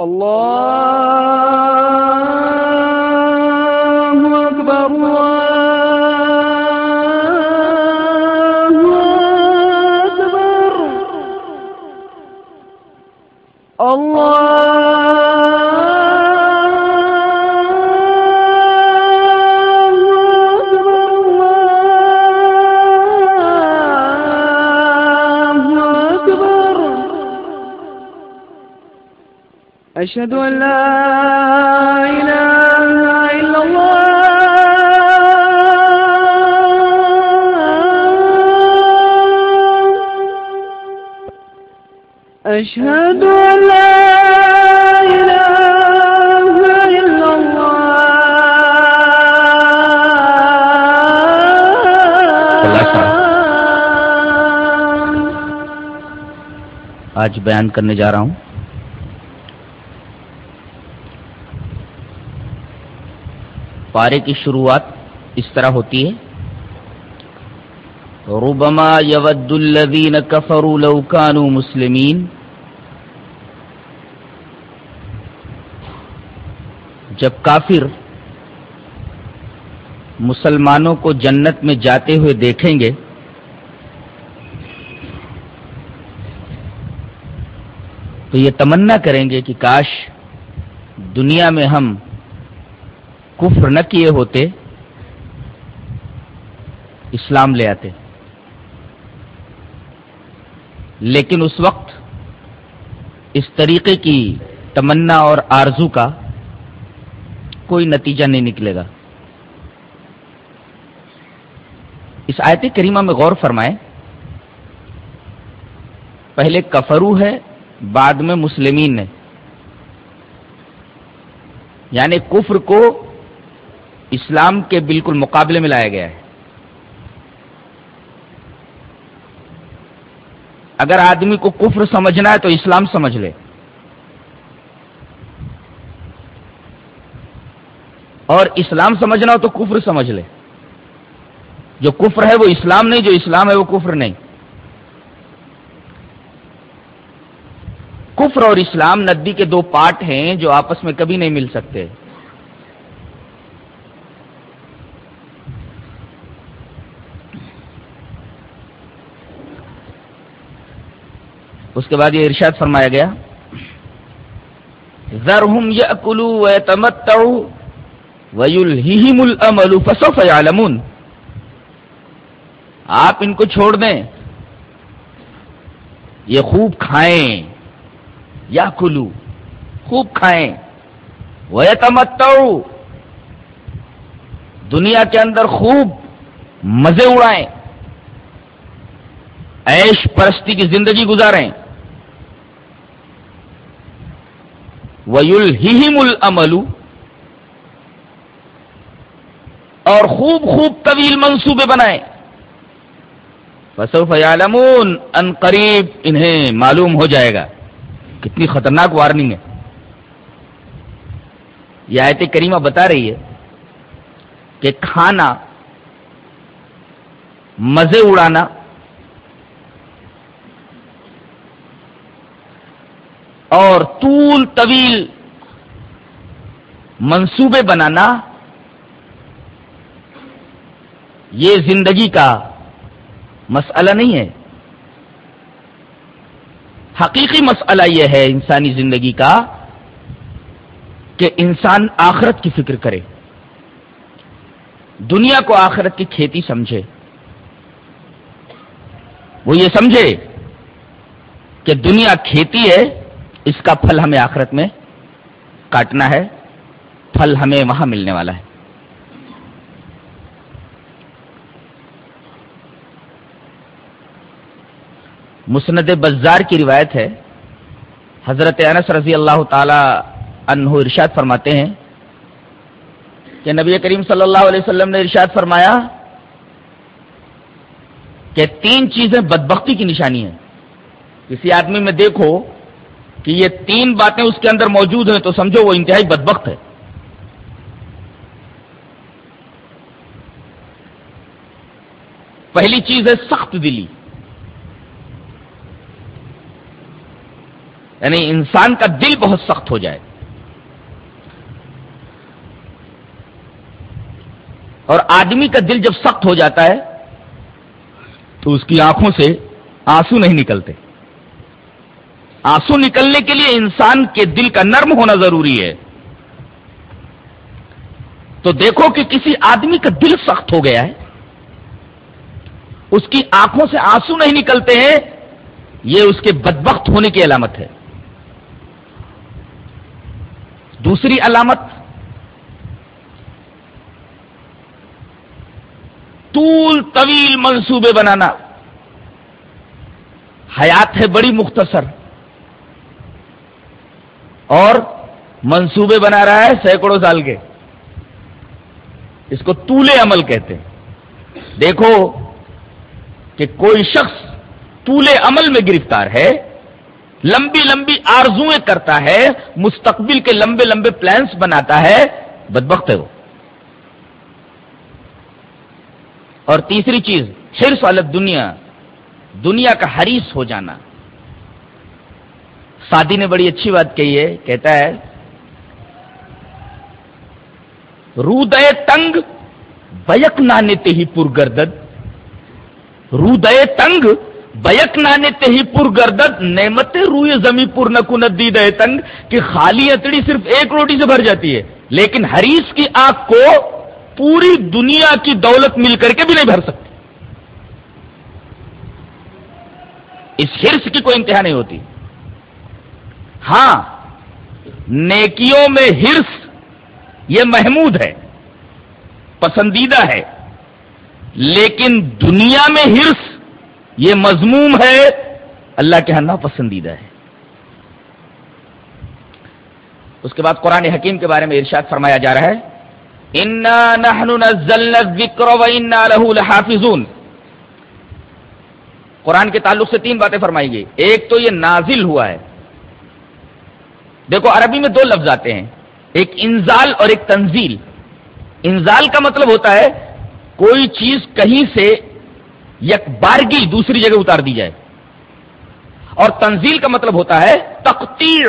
اللہ أشهد أن لا إله إلا الله. أشهد أن لا إله إلا الله. آج بیان کرنے جا رہا ہوں۔ پارے کی شروعات اس طرح ہوتی ہے۔ ربما یود الذین کفروا لو كانوا مسلمین۔ جب کافر مسلمانوں کو جنت میں جاتے ہوئے دیکھیں گے، تو یہ تمنا کریں گے کہ کاش دنیا میں ہم کفر نہ کیے ہوتے، اسلام لے آتے۔ لیکن اس وقت اس طریقے کی تمنا اور آرزو کا کوئی نتیجہ نہیں نکلے گا۔ اس آیت کریمہ میں غور فرمائیں، پہلے کفرو ہے، بعد میں مسلمین نے یعنی کفر کو اسلام کے بالکل مقابلے میں لایا گیا ہے۔ اگر آدمی کو کفر سمجھنا ہے تو اسلام سمجھ لے۔ اور اسلام سمجھنا ہو تو کفر سمجھ لے۔ جو کفر ہے وہ اسلام نہیں، جو اسلام ہے وہ کفر نہیں۔ کفر اور اسلام ندی کے دو پارٹ ہیں جو آپس میں کبھی نہیں مل سکتے۔ اس کے بعد یہ ارشاد فرمایا گیا، ذرہم یاکلوا ویتمتعوا ویلہہم الامل فسوف یعلمون۔ آپ ان کو چھوڑ دیں، یہ خوب کھائیں یا کلو خوب کھائیں۔ وہ دنیا کے اندر خوب مزے اڑائیں۔ ایش پرستی کی زندگی گزاریں۔ ویلہم العمل اور خوب خوب طویل منصوبے بنائیں۔ فسوف یعلمون ان قریب انہیں معلوم ہو جائے گا۔ کتنی خطرناک وارننگ ہے۔ یہ آیت کریمہ بتا رہی ہے کہ کھانا، مزے اڑانا اور طول طویل منصوبے بنانا یہ زندگی کا مسئلہ نہیں ہے۔ حقیقی مسئلہ یہ ہے انسانی زندگی کا کہ انسان آخرت کی فکر کرے، دنیا کو آخرت کی کھیتی سمجھے۔ وہ یہ سمجھے کہ دنیا کھیتی ہے اس کا پھل ہمیں آخرت میں کاٹنا ہے، پھل ہمیں وہاں ملنے والا ہے۔ مسند بزار کی روایت ہے، حضرت انس رضی اللہ تعالی عنہ ارشاد فرماتے ہیں کہ نبی کریم صلی اللہ علیہ وسلم نے ارشاد فرمایا کہ تین چیزیں بدبختی کی نشانی ہیں۔ کسی آدمی میں دیکھو کہ یہ تین باتیں اس کے اندر موجود ہیں تو سمجھو وہ انتہائی بدبخت ہے۔ پہلی چیز ہے سخت دلی۔ یعنی انسان کا دل بہت سخت ہو جائے۔ اور آدمی کا دل جب سخت ہو جاتا ہے تو اس کی آنکھوں سے آنسو نہیں نکلتے۔ آنسو نکلنے کے لیے انسان کے دل کا نرم ہونا ضروری ہے۔ تو دیکھو کہ کسی آدمی کا دل سخت ہو گیا ہے۔ اس کی آنکھوں سے آنسو نہیں نکلتے ہیں۔ یہ اس کے بدبخت ہونے کی علامت ہے۔ دوسری علامت، طول طویل منصوبے بنانا۔ حیات ہے بڑی مختصر۔ اور منصوبے بنا رہا ہے سینکڑوں سال کے۔ اس کو طول عمل کہتے ہیں۔ دیکھو کہ کوئی شخص طول عمل میں گرفتار ہے، لمبی لمبی آرزویں کرتا ہے، مستقبل کے لمبے لمبے پلانس بناتا ہے، بدبخت ہے وہ۔ اور تیسری چیز ہرس والد دنیا دنیا کا حریص ہو جانا۔ سادی نے بڑی اچھی بات کہی ہے، کہتا ہے رودے تنگ بیک نانے ہی پر گردد رودے تنگ بیک نانے ہی پر گردد نعمت روئے زمیں پر نکن دی دے تنگ کہ خالی اتڑی صرف ایک روٹی سے بھر جاتی ہے۔ لیکن حریص کی آنکھ کو پوری دنیا کی دولت مل کر کے بھی نہیں بھر سکتی۔ اس ہرس کی کوئی انتہا نہیں ہوتی۔ ہاں نیکیوں میں ہرس، یہ محمود ہے، پسندیدہ ہے، لیکن دنیا میں ہرس، یہ مضموم ہے، اللہ کے ہاں پسندیدہ ہے۔ اس کے بعد قرآن حکیم کے بارے میں ارشاد فرمایا جا رہا ہے لحافظون قرآن کے تعلق سے تین باتیں فرمائی گئی۔ ایک تو یہ نازل ہوا ہے۔ دیکھو، عربی میں دو لفظ آتے ہیں۔ ایک انزال اور ایک تنزیل۔ انزال کا مطلب ہوتا ہے، کوئی چیز کہیں سے یک بارگی دوسری جگہ اتار دی جائے۔ اور تنزیل کا مطلب ہوتا ہے تقتیر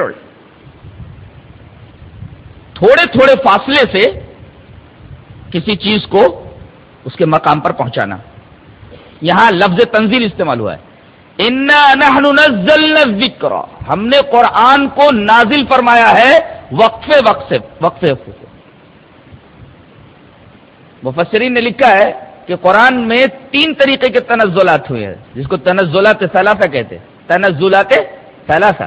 تھوڑے تھوڑے فاصلے سے کسی چیز کو اس کے مقام پر پہنچانا۔ یہاں لفظ تنزیل استعمال ہوا ہے۔ ذکر ہم نے قرآن کو نازل فرمایا ہے وقفے وقفے وقفے مفسرین نے لکھا ہے کہ قرآن میں تین طریقے کے تنزلات ہوئے ہیں، جس کو تنزلات ثلاثہ کہتے تنزلات ثلاثہ۔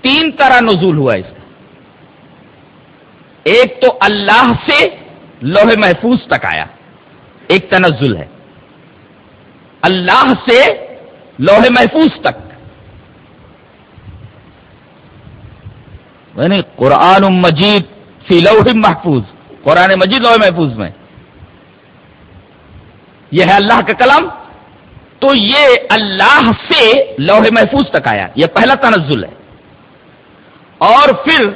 تین طرح نزول ہوا اس کا۔ ایک تو اللہ سے لوہے محفوظ تک آیا، ایک تنزل ہے۔ اللہ سے لوہے محفوظ تک۔ یعنی قرآن مجید فی لوح محفوظ، قرآن مجید لوہے محفوظ میں۔ یہ ہے اللہ کا کلام۔ تو یہ اللہ سے لوہے محفوظ تک آیا۔ یہ پہلا تنزل ہے۔ اور پھر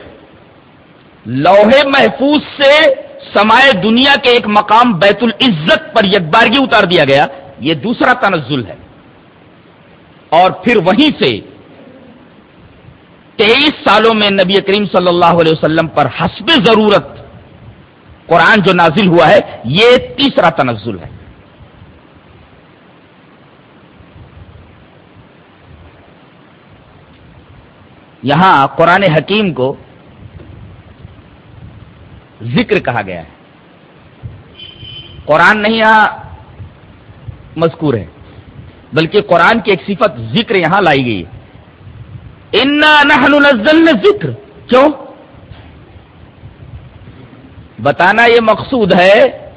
لوہے محفوظ سے سمائے دنیا کے ایک مقام بیت العزت پر یکبارگی اتار دیا گیا۔ یہ دوسرا تنزل ہے۔ اور پھر وہیں سے تیئیس سالوں میں نبی کریم صلی اللہ علیہ وسلم پر حسب ضرورت قرآن جو نازل ہوا ہے، یہ تیسرا تنزل ہے۔ یہاں قرآن حکیم کو ذکر کہا گیا ہے۔ قرآن نہیں، یہاں مذکور ہے بلکہ قرآن کی ایک صفت ذکر یہاں لائی گئی نزلنا ذکر کیوں؟ بتانا یہ مقصود ہے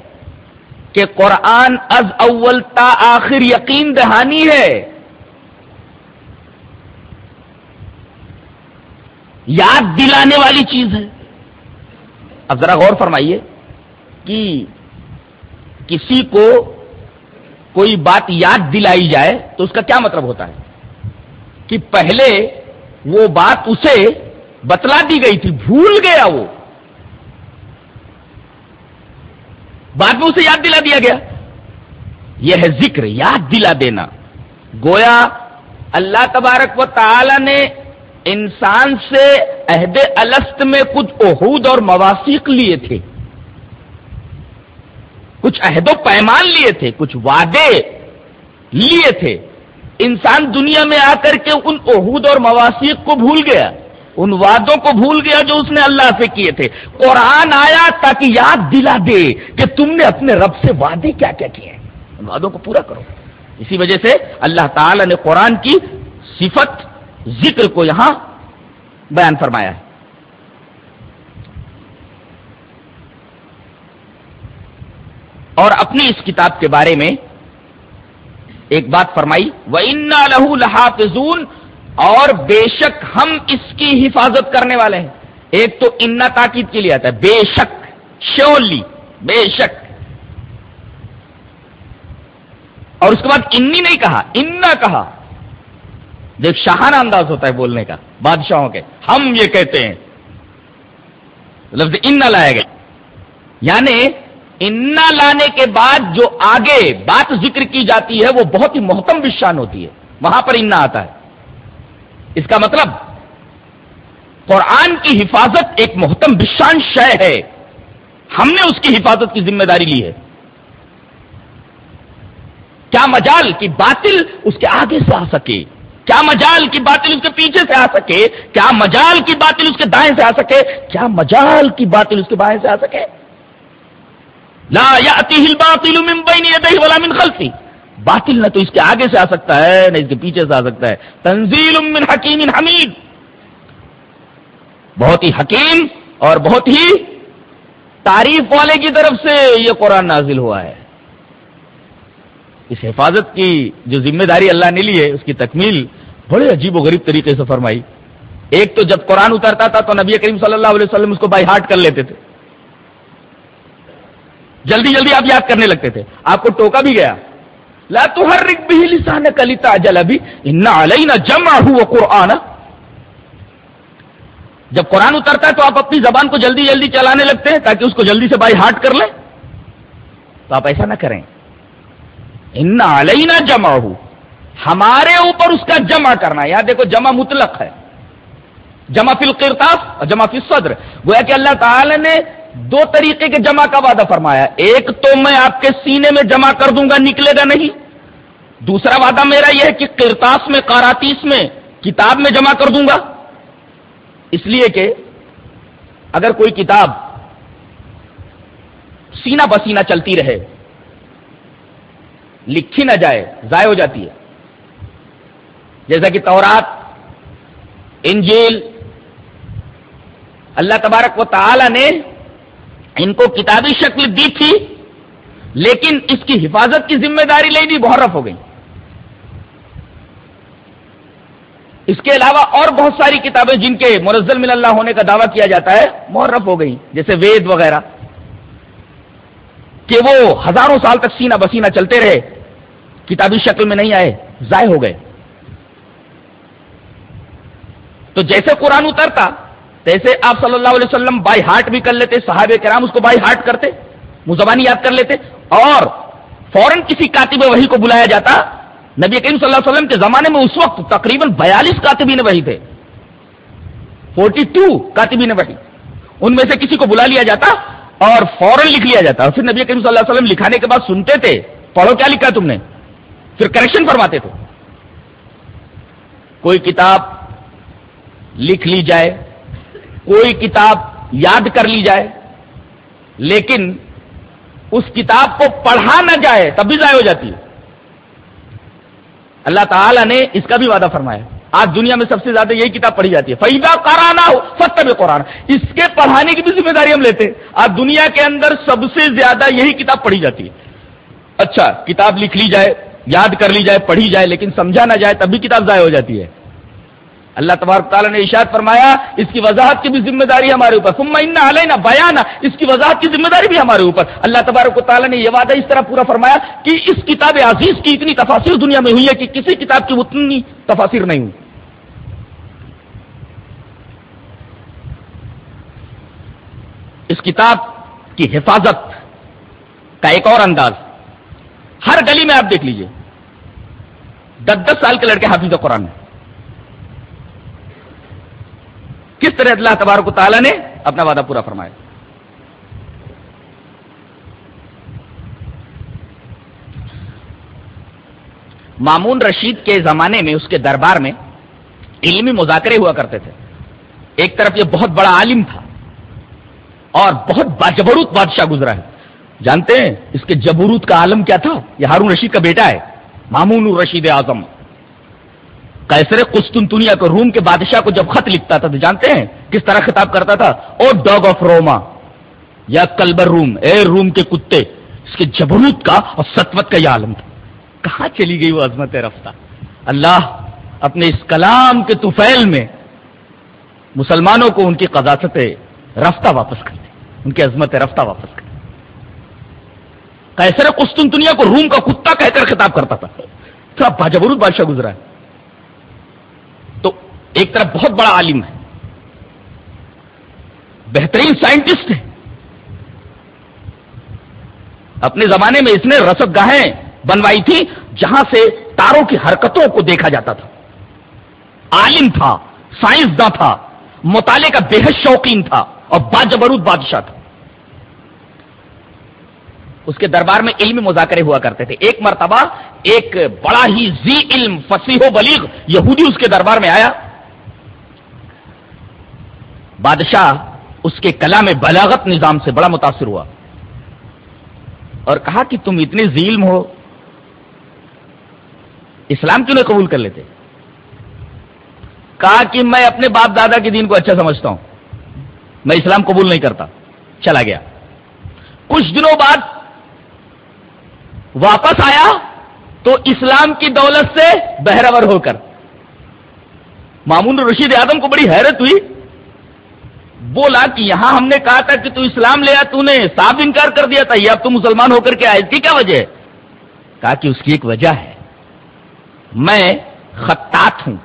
کہ قرآن از اول تا آخر یقین دہانی ہے۔ یاد دلانے والی چیز ہے۔ اب ذرا غور فرمائیے کہ کسی کو کوئی بات یاد دلائی جائے تو اس کا کیا مطلب ہوتا ہے؟ کہ پہلے وہ بات اسے بتلا دی گئی تھی، بھول گیا وہ۔ بعد میں اسے یاد دلا دیا گیا۔ یہ ہے ذکر، یاد دلا دینا۔ گویا اللہ تبارک و تعالی نے انسان سے عہد الست میں کچھ عہود اور مواسیق لیے تھے۔ کچھ عہد و پیمان لیے تھے، کچھ وعدے لیے تھے۔ انسان دنیا میں آ کر کے ان عہود اور مواسیق کو بھول گیا، ان وعدوں کو بھول گیا جو اس نے اللہ سے کیے تھے۔ قرآن آیا تاکہ یاد دلا دے کہ تم نے اپنے رب سے وعدے کیا کیا کیے ہیں۔ ان وعدوں کو پورا کرو۔ اسی وجہ سے اللہ تعالی نے قرآن کی صفت، ذکر کو یہاں بیان فرمایا ہے۔ اور اپنی اس کتاب کے بارے میں ایک بات فرمائی وہ ان لہو لحافظون، اور بے شک ہم اس کی حفاظت کرنے والے ہیں۔ ایک تو انا تاکید کے لیے آتا ہے، بے شک شیورلی بے شک۔ اور اس کے بعد انی نہیں کہا، انا کہا۔ دیکھ، شاہانہ انداز ہوتا ہے بولنے کا، بادشاہوں کے۔ ہم یہ کہتے ہیں۔ لفظ ان لایا گیا۔ یعنی انا لانے کے بعد جو آگے بات ذکر کی جاتی ہے وہ بہت ہی محتم بشان ہوتی ہے۔ وہاں پر انا آتا ہے۔ اس کا مطلب قرآن کی حفاظت ایک محتم بشان شے ہے۔ ہم نے اس کی حفاظت کی ذمہ داری لی ہے۔ کیا مجال کی باطل اس کے آگے سے آ سکے؟ کیا مجال کی باطل اس کے پیچھے سے آ سکے؟ کیا مجال کی باطل اس کے دائیں سے آ سکے؟ کیا مجال کی باطل اس کے بائیں سے آ سکے؟ لا یا باطل ولا من خلفی باطل نہ تو اس کے آگے سے آ سکتا ہے، نہ اس کے پیچھے سے آ سکتا ہے۔ تنزیل من حکیم حمید۔ بہت ہی حکیم اور بہت ہی تعریف والے کی طرف سے یہ قرآن نازل ہوا ہے۔ اس حفاظت کی جو ذمہ داری اللہ نے لی ہے، اس کی تکمیل بڑے عجیب و غریب طریقے سے فرمائی۔ ایک تو جب قرآن اترتا تھا تو نبی کریم صلی اللہ علیہ وسلم اس کو بائی ہارٹ کر لیتے تھے۔ جلدی جلدی آپ یاد کرنے لگتے تھے۔ آپ کو ٹوکا بھی گیا۔ لا تحرک بھی لسان کلی تاجل ابھی ان علینا جمع ہوا قرآن۔ جب قرآن اترتا ہے تو آپ اپنی زبان کو جلدی جلدی چلانے لگتے ہیں تاکہ اس کو جلدی سے بائی ہارٹ کر لیں۔ تو آپ ایسا نہ کریں۔ ان علینا جمع ہو ہمارے اوپر اس کا جمع کرنا۔ یہاں دیکھو جمع مطلق ہے۔ جمع فی القرطاس اور جمع فی الصدر۔ گویا کہ اللہ تعالی نے دو طریقے کے جمع کا وعدہ فرمایا ایک تو میں آپ کے سینے میں جمع کر دوں گا، نکلے گا نہیں۔ دوسرا وعدہ میرا یہ ہے کہ کرتاس میں کاراتیس میں کتاب میں جمع کر دوں گا۔ اس لیے کہ اگر کوئی کتاب سینہ بسینہ چلتی رہے، لکھی نہ جائے، ضائع ہو جاتی ہے۔ جیسا کہ تورات، انجیل، اللہ تبارک و تعالی نے ان کو کتابی شکل دی تھی، لیکن اس کی حفاظت کی ذمہ داری لے محرف ہو گئی۔ اس کے علاوہ اور بہت ساری کتابیں جن کے منزل من اللہ ہونے کا دعویٰ کیا جاتا ہے، محرف ہو گئی، جیسے وید وغیرہ۔ کہ وہ ہزاروں سال تک سینہ بسینہ چلتے رہے، کتابی شکل میں نہیں آئے، ضائع ہو گئے۔ تو جیسے قرآن اترتا ایسے آپ صلی اللہ علیہ وسلم بائی ہارٹ بھی کر لیتے، صحابہ کرام اس کو بائی ہارٹ کرتے، مزبانی یاد کر لیتے، اور فوراً کسی کاتب وہی کو بلایا جاتا، نبی کریم صلی اللہ علیہ وسلم کے زمانے میں اس وقت تقریباً بیالیس کاتبین وہی تھے۔ فورٹی ٹو کاتبین وہی ان میں سے کسی کو بلا لیا جاتا اور فوراً لکھ لیا جاتا۔ پھر نبی کریم صلی اللہ علیہ وسلم لکھانے کے بعد سنتے تھے، پڑھو کیا لکھا تم نے؟ پھر کریکشن فرماتے تھے۔ کوئی کتاب لکھ لی جائے کوئی کتاب یاد کر لی جائے، لیکن اس کتاب کو پڑھا نہ جائے تب بھی ضائع ہو جاتی ہے۔ اللہ تعالی نے اس کا بھی وعدہ فرمایا۔ آج دنیا میں سب سے زیادہ یہی کتاب پڑھی جاتی ہے۔ فیدا کرانا ہو ستب قرآن۔ اس کے پڑھانے کی بھی ذمہ داری ہم لیتے ہیں۔ آج دنیا کے اندر سب سے زیادہ یہی کتاب پڑھی جاتی ہے۔ اچھا کتاب لکھ لی جائے، یاد کر لی جائے، پڑھی جائے، لیکن سمجھا نہ جائے تب بھی کتاب ضائع ہو جاتی ہے۔ اللہ تبارک تعالیٰ نے اشاد فرمایا، اس کی وضاحت کی بھی ذمہ داری ہمارے اوپر۔ سما علینا بیان اس کی وضاحت کی ذمہ داری بھی ہمارے اوپر۔ اللہ تبارک تعالیٰ نے یہ وعدہ اس طرح پورا فرمایا کہ اس کتاب عزیز کی اتنی تفاصر دنیا میں ہوئی ہے کہ کسی کتاب کی اتنی تفاصر نہیں ہوئی۔ اس کتاب کی حفاظت کا ایک اور انداز۔ ہر گلی میں آپ دیکھ لیجیے۔ دس دس سال کے لڑکے حافظ قرآن میں کس طرح اللہ تبارک تعالیٰ نے اپنا وعدہ پورا فرمایا؟ مامون رشید کے زمانے میں، اس کے دربار میں علمی مذاکرے ہوا کرتے تھے۔ ایک طرف یہ بہت بڑا عالم تھا اور بہت باجبروت بادشاہ گزرا ہے۔ جانتے ہیں اس کے جبروت کا عالم کیا تھا؟ یہ ہارون رشید کا بیٹا ہے، مامون الرشید اعظم۔ کیسر قسطنطنیہ کو روم کے بادشاہ کو جب خط لکھتا تھا تو جانتے ہیں کس طرح خطاب کرتا تھا؟ او ڈاگ آف روما یا کلبر روم، اے روم کے کتے، اس کے جبروت کا اور ستوت کا یہ عالم تھا۔ کہاں چلی گئی وہ عظمت رفتہ؟ اللہ اپنے اس کلام کے توفیل میں مسلمانوں کو ان کی قداست رفتہ واپس کر دیں ان کی عظمت رفتہ واپس کر دیں کیسر قسطنطنیہ کو روم کا کتا کہہ کر خطاب کرتا تھا۔ کیا باجبروت بادشاہ گزرا ہے؟ ایک طرف بہت بڑا عالم ہے، بہترین سائنٹسٹ ہے۔ اپنے زمانے میں اس نے رسد گاہیں بنوائی تھی جہاں سے تاروں کی حرکتوں کو دیکھا جاتا تھا۔ عالم تھا، سائنسداں تھا، مطالعے کا بےحد شوقین تھا اور باجبرود بادشاہ تھا۔ اس کے دربار میں علم مذاکرے ہوا کرتے تھے۔ ایک مرتبہ ایک بڑا ہی زی علم، فصیح و بلیغ یہودی اس کے دربار میں آیا۔ بادشاہ اس کے کلام بلاغت نظام سے بڑا متاثر ہوا اور کہا کہ تم اتنے ظلم ہو، اسلام کیوں نہیں قبول کر لیتے؟ کہا کہ میں اپنے باپ دادا کے دین کو اچھا سمجھتا ہوں۔ میں اسلام قبول نہیں کرتا۔ چلا گیا۔ کچھ دنوں بعد واپس آیا تو اسلام کی دولت سے بہرور ہو کر۔ مامون رشید اعظم کو بڑی حیرت ہوئی بولا کہ یہاں ہم نے کہا تھا کہ تو اسلام لیا تو نے صاف انکار کر دیا تھا، یہ اب تو مسلمان ہو کر کے آئے کی کیا وجہ ہے؟ کہا کہ اس کی ایک وجہ ہے۔ میں خطاط ہوں،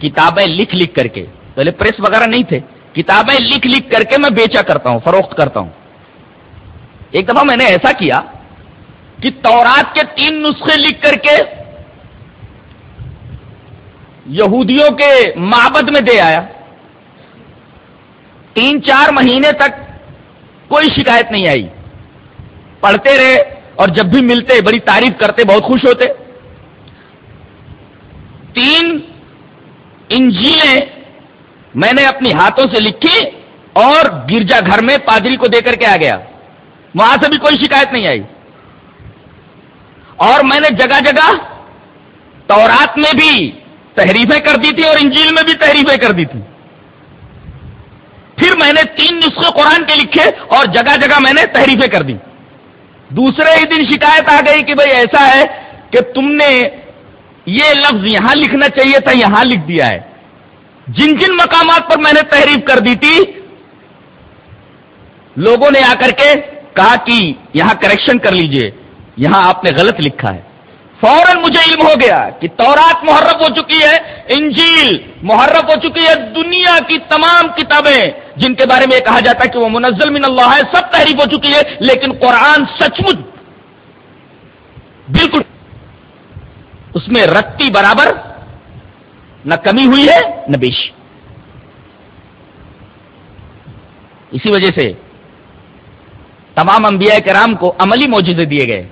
کتابیں لکھ لکھ کر کے۔ پہلے پریس وغیرہ نہیں تھے، کتابیں لکھ لکھ کر کے میں بیچا کرتا ہوں، فروخت کرتا ہوں۔ ایک دفعہ میں نے ایسا کیا کہ تورات کے تین نسخے لکھ کر کے یہودیوں کے معبد میں دے آیا۔ تین چار مہینے تک کوئی شکایت نہیں آئی۔ پڑھتے رہے اور جب بھی ملتے، بڑی تعریف کرتے، بہت خوش ہوتے۔ تین انجیلیں میں نے اپنی ہاتھوں سے لکھی اور گرجا گھر میں پادری کو دے کر کے آ گیا۔ وہاں سے بھی کوئی شکایت نہیں آئی۔ اور میں نے جگہ جگہ تورات میں بھی تحریفیں کر دی تھی اور انجیل میں بھی تحریفیں کر دی تھی۔ پھر میں نے تین نسخے قرآن کے لکھے اور جگہ جگہ میں نے تحریفیں کر دی دوسرے ہی دن شکایت آ گئی کہ بھئی ایسا ہے کہ تم نے یہ لفظ یہاں لکھنا چاہیے تھا، یہاں لکھ دیا ہے۔ جن جن مقامات پر میں نے تحریف کر دی تھی، لوگوں نے آ کر کے کہا کہ یہاں کریکشن کر لیجیے، یہاں آپ نے غلط لکھا ہے۔ فوراً مجھے علم ہو گیا کہ تورات محرف ہو چکی ہے، انجیل محرف ہو چکی ہے، دنیا کی تمام کتابیں، جن کے بارے میں یہ کہا جاتا ہے کہ وہ منزل من اللہ ہے، سب تحریف ہو چکی ہے، لیکن قرآن سچ مچ بالکل اس میں رتی برابر نہ کمی ہوئی ہے، نہ بیشی اسی وجہ سے تمام انبیاء کرام کو عملی موجودے دیے گئے۔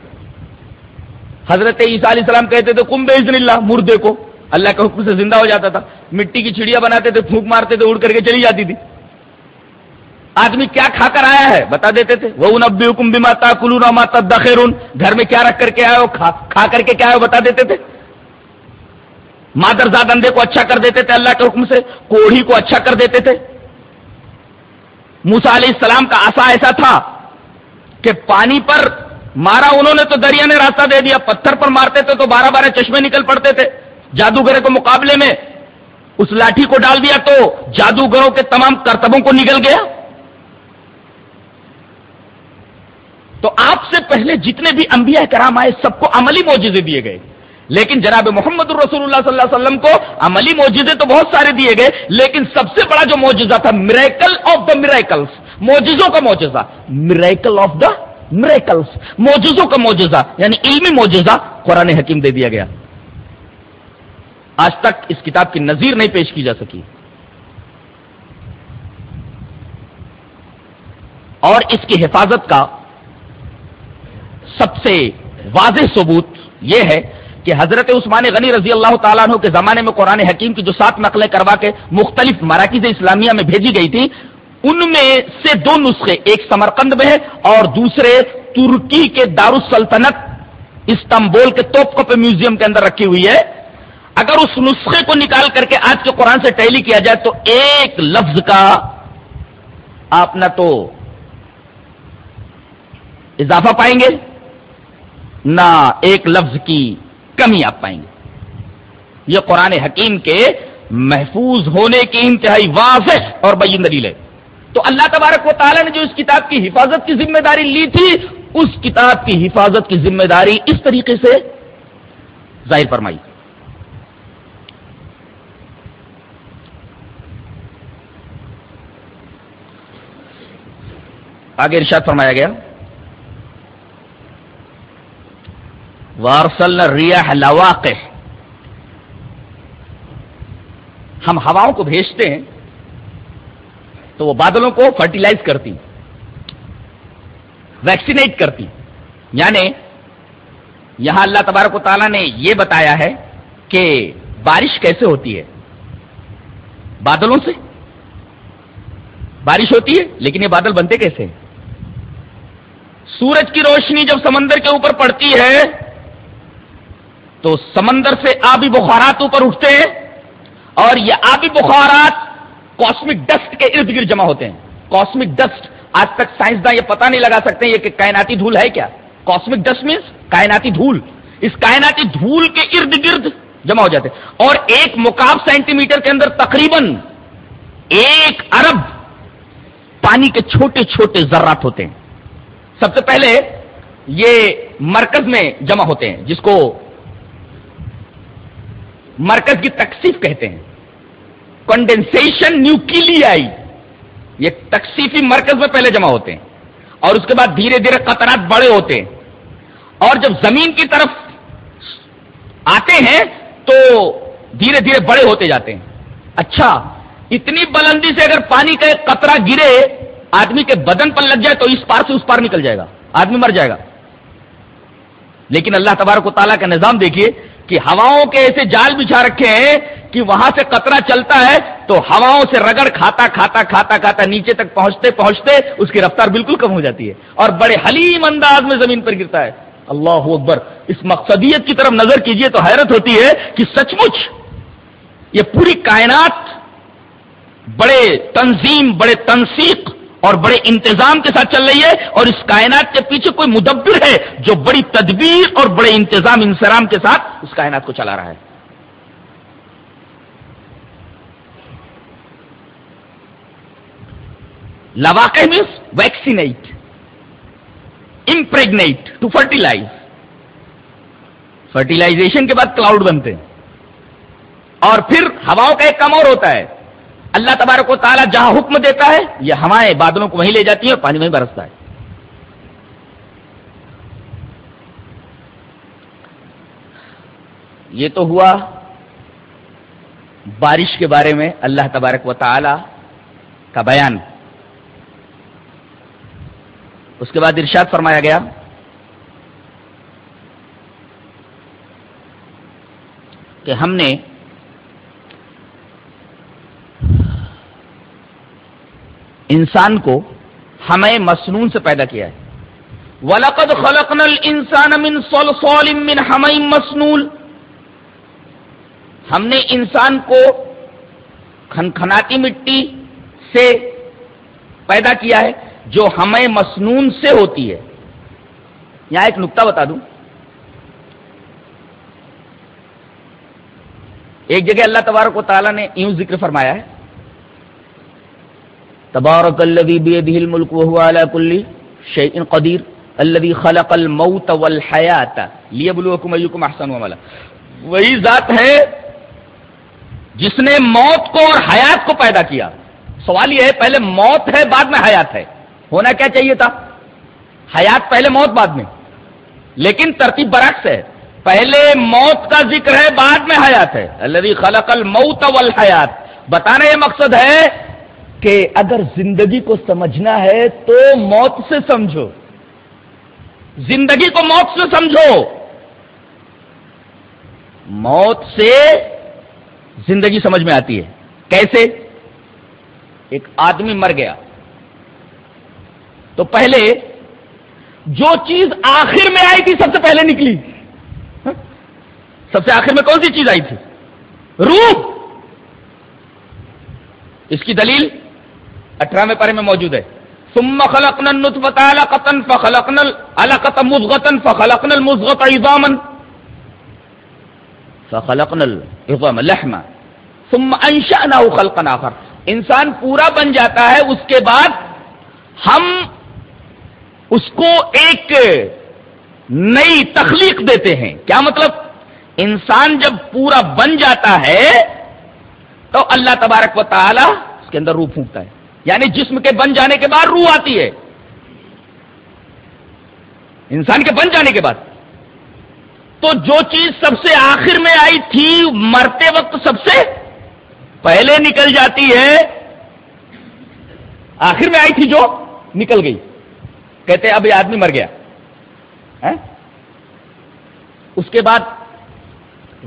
حضرت عیسیٰ علیہ السلام کہتے تھے کم بزن اللہ، مردے کو۔ اللہ کے حکم سے زندہ ہو جاتا تھا۔ مٹی کی چڑیا بناتے تھے، پھونک مارتے تھے، اڑ کر کے چلی جاتی تھی۔ آدمی کیا کھا کر آیا ہے؟ بتا دیتے تھے۔ وہ نبی حکم بھی ماتا کلو ماتا دخیرون گھر میں کیا رکھ کر کے آئے ہو؟ کھا کر کے کیا ہے بتا دیتے تھے۔ مادر زاد اندے کو اچھا کر دیتے تھے اللہ کے حکم سے، کوڑھی کو اچھا کر دیتے تھے۔ موسا علیہ السلام کا آسا ایسا تھا کہ پانی پر مارا انہوں نے تو دریا نے راستہ دے دیا، پتھر پر مارتے تھے تو بارہ بارہ چشمے نکل پڑتے تھے۔ جادوگر کے مقابلے میں اس لاٹھی کو ڈال دیا تو جادوگروں کے تمام کرتبوں کو نکل گیا۔ تو آپ سے پہلے جتنے بھی انبیاء کرام آئے، سب کو عملی موجودے دیے گئے۔ لیکن جناب محمد الرسول اللہ صلی اللہ علیہ وسلم کو عملی موجودے تو بہت سارے دیے گئے، لیکن سب سے بڑا جو موجودہ تھا میریکل آف دا میریکلس موجزوں کا موجزہ میریکل آف دا میریکلس موجزوں کا موجزہ یعنی علمی موجزہ قرآن حکیم دے دیا گیا آج تک اس کتاب کی نظیر نہیں پیش کی جا سکی اور اس کی حفاظت کا سب سے واضح ثبوت یہ ہے کہ حضرت عثمان غنی رضی اللہ تعالیٰ عنہ کے زمانے میں قرآن حکیم کی جو سات نقلیں کروا کے مختلف مراکز اسلامیہ میں بھیجی گئی تھی ان میں سے دو نسخے، ایک سمرقند میں ہے اور دوسرے ترکی کے دارالسلطنت استنبول کے توپ کپ میوزیم کے اندر رکھی ہوئی ہے۔ اگر اس نسخے کو نکال کر کے آج کے قرآن سے ٹیلی کیا جائے تو ایک لفظ کا آپ نہ تو اضافہ پائیں گے، نہ ایک لفظ کی کمی آپ پائیں گے۔ یہ قرآن حکیم کے محفوظ ہونے کی انتہائی واضح اور بین دلیل ہے۔ تو اللہ تبارک و تعالیٰ نے جو اس کتاب کی حفاظت کی ذمہ داری لی تھی، اس کتاب کی حفاظت کی ذمہ داری اس طریقے سے ظاہر فرمائی آگے ارشاد فرمایا گیا وارسل ریاح لواقع ہم ہواؤں کو بھیجتے ہیں تو وہ بادلوں کو فرٹیلائز کرتی ویکسینیٹ کرتی۔ یعنی یہاں اللہ تبارک و تعالیٰ نے یہ بتایا ہے کہ بارش کیسے ہوتی ہے؟ بادلوں سے۔ بارش ہوتی ہے، لیکن یہ بادل بنتے کیسے؟ سورج کی روشنی جب سمندر کے اوپر پڑتی ہے، تو سمندر سے آبی بخارات اوپر اٹھتے ہیں اور یہ آبی بخارات کاسمک ڈسٹ کے ارد گرد جمع ہوتے ہیں۔ کاسمک ڈسٹ آج تک سائنسداں یہ پتہ نہیں لگا سکتے یہ کہ کائناتی دھول ہے کیا۔ کاسمک ڈسٹ مینس کائناتی دھول۔ اس کائناتی دھول کے ارد گرد جمع ہو جاتے ہیں۔ اور ایک مقاب سینٹی میٹر کے اندر تقریباً ایک ارب پانی کے چھوٹے چھوٹے ذرات ہوتے ہیں۔ سب سے پہلے یہ مرکز میں جمع ہوتے ہیں، جس کو مرکز کی تکسیف کہتے ہیں۔ کنڈینسن نیوکلیائی یہ تکسیفی مرکز میں پہلے جمع ہوتے ہیں اور اس کے بعد دھیرے دھیرے قطرات بڑے ہوتے ہیں اور جب زمین کی طرف آتے ہیں تو دھیرے دھیرے بڑے ہوتے جاتے ہیں۔ اچھا اتنی بلندی سے اگر پانی کا ایک قطرہ گرے، آدمی کے بدن پر لگ جائے تو اس پار سے اس پار نکل جائے گا، آدمی مر جائے گا۔ لیکن اللہ تبارک و تعالیٰ کا نظام دیکھیے کہ ہواؤں کے ایسے جال بچھا رکھے ہیں کہ وہاں سے قطرہ چلتا ہے تو ہواؤں سے رگڑ کھاتا کھاتا کھاتا کھاتا نیچے تک پہنچتے پہنچتے اس کی رفتار بالکل کم ہو جاتی ہے اور بڑے حلیم انداز میں زمین پر گرتا ہے۔ اللہ اکبر۔ اس مقصدیت کی طرف نظر کیجیے تو حیرت ہوتی ہے کہ سچ مچ یہ پوری کائنات بڑے تنظیم، بڑے تنسیق اور بڑے انتظام کے ساتھ چل رہی ہے اور اس کائنات کے پیچھے کوئی مدبر ہے جو بڑی تدبیر اور بڑے انتظام انسرام کے ساتھ اس کائنات کو چلا رہا ہے۔ لواقع means vaccinate impregnate to fertilize fertilization کے بعد کلاؤڈ بنتے ہیں اور پھر ہواؤں کا ایک کم اور ہوتا ہے اللہ تبارک و تعالیٰ جہاں حکم دیتا ہے یہ ہوائیں بادلوں کو وہیں لے جاتی ہیں اور پانی وہیں برستا ہے یہ تو ہوا بارش کے بارے میں اللہ تبارک و تعالی کا بیان اس کے بعد ارشاد فرمایا گیا کہ ہم نے انسان کو ہمیں مسنون سے پیدا کیا ہے۔ وَلَقَدْ خَلَقْنَا الْإِنسَانَ مِنْ صَلْصَالٍ مِّنْ حَمَئٍ مَسْنُولٍ ہم نے انسان کو کھنکھناتی مٹی سے پیدا کیا ہے۔ جو ہمیں مسنون سے ہوتی ہے یہاں ایک نقطہ بتا دوں۔ ایک جگہ اللہ تبارک و تعالیٰ نے یوں ذکر فرمایا ہے۔ تبارک الذی بیدہ الملک وهو على كل شیء قدیر الذی خلق الموت والحیات لیبلوکم ایکم احسن عملا۔ وہی ذات ہے جس نے موت کو اور حیات کو پیدا کیا۔ سوال یہ ہے، پہلے موت ہے، بعد میں حیات ہے۔ ہونا کیا چاہیے تھا؟ حیات پہلے موت بعد میں۔ لیکن ترتیب برعکس ہے۔ پہلے موت کا ذکر ہے، بعد میں حیات ہے۔ اللہ خلق الموت والحیات۔ بتانا یہ مقصد ہے کہ اگر زندگی کو سمجھنا ہے تو موت سے سمجھو۔ زندگی کو موت سے سمجھو۔ موت سے زندگی سمجھ میں آتی ہے۔ کیسے؟ ایک آدمی مر گیا۔ تو پہلے جو چیز آخر میں آئی تھی سب سے پہلے نکلی۔ سب سے آخر میں کون سی چیز آئی تھی؟ روح۔ اس کی دلیل اٹھارہویں پارے میں موجود ہے۔ ثم خلقنا النطفة علقة فخلقنا العلقة مضغة فخلقنا المضغة عظاما فخلقنا العظام لحما ثم انشأناه خلقا آخر۔ انسان پورا بن جاتا ہے، اس کے بعد ہم اس کو ایک نئی تخلیق دیتے ہیں۔ کیا مطلب؟ انسان جب پورا بن جاتا ہے تو اللہ تبارک و تعالی اس کے اندر روح پھونکتا ہے۔ یعنی جسم کے بن جانے کے بعد روح آتی ہے۔ انسان کے بن جانے کے بعد۔ تو جو چیز سب سے آخر میں آئی تھی، مرتے وقت سب سے پہلے نکل جاتی ہے۔ آخر میں آئی تھی جو؟ نکل گئی۔ کہتے اب یہ آدمی مر گیا۔ اس کے بعد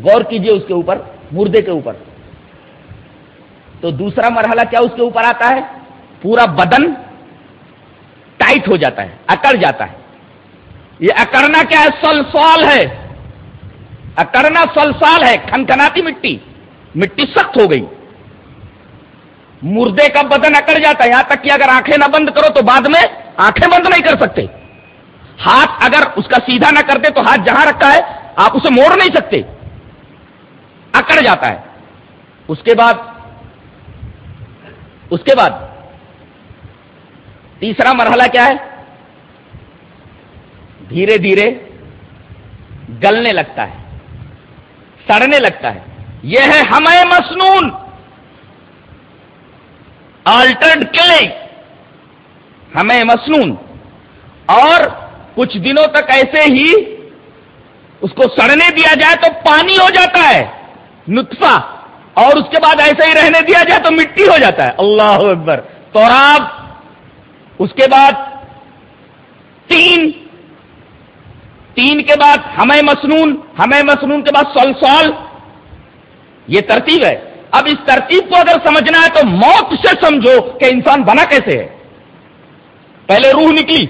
غور کیجیے اس کے اوپر، مردے کے اوپر۔ تو دوسرا مرحلہ کیا اس کے اوپر آتا ہے؟ پورا بدن ٹائٹ ہو جاتا ہے، اکڑ جاتا ہے۔ یہ اکڑنا کیا ہے؟ سلسال ہے۔ اکڑنا سلسال ہے کھنکھناتی مٹی۔ مٹی سخت ہو گئی۔ مردے کا بدن اکڑ جاتا ہے۔ یہاں تک کہ اگر آنکھیں نہ بند کرو تو بعد میں آنکھیں بند نہیں کر سکتے۔ ہاتھ اگر اس کا سیدھا نہ کرتے تو ہاتھ جہاں رکھا ہے، آپ اسے موڑ نہیں سکتے۔ اکڑ جاتا ہے۔ اس کے بعد، اس کے بعد، تیسرا مرحلہ کیا ہے؟ دھیرے دھیرے گلنے لگتا ہے، سڑنے لگتا ہے۔ یہ ہے ہمیں مسنون آلٹرڈ کلے ہمیں مسنون۔ اور کچھ دنوں تک ایسے ہی اس کو سڑنے دیا جائے تو پانی ہو جاتا ہے، نطفہ۔ اور اس کے بعد ایسے ہی رہنے دیا جائے تو مٹی ہو جاتا ہے۔ اللہ اکبر۔ تو آپ اس کے بعد تین۔ تین کے بعد ہمیں مسنون۔ ہمیں مسنون کے بعد سول سول یہ ترتیب ہے۔ اب اس ترتیب کو اگر سمجھنا ہے تو موت سے سمجھو کہ انسان بنا کیسے ہے۔ پہلے روح نکلی،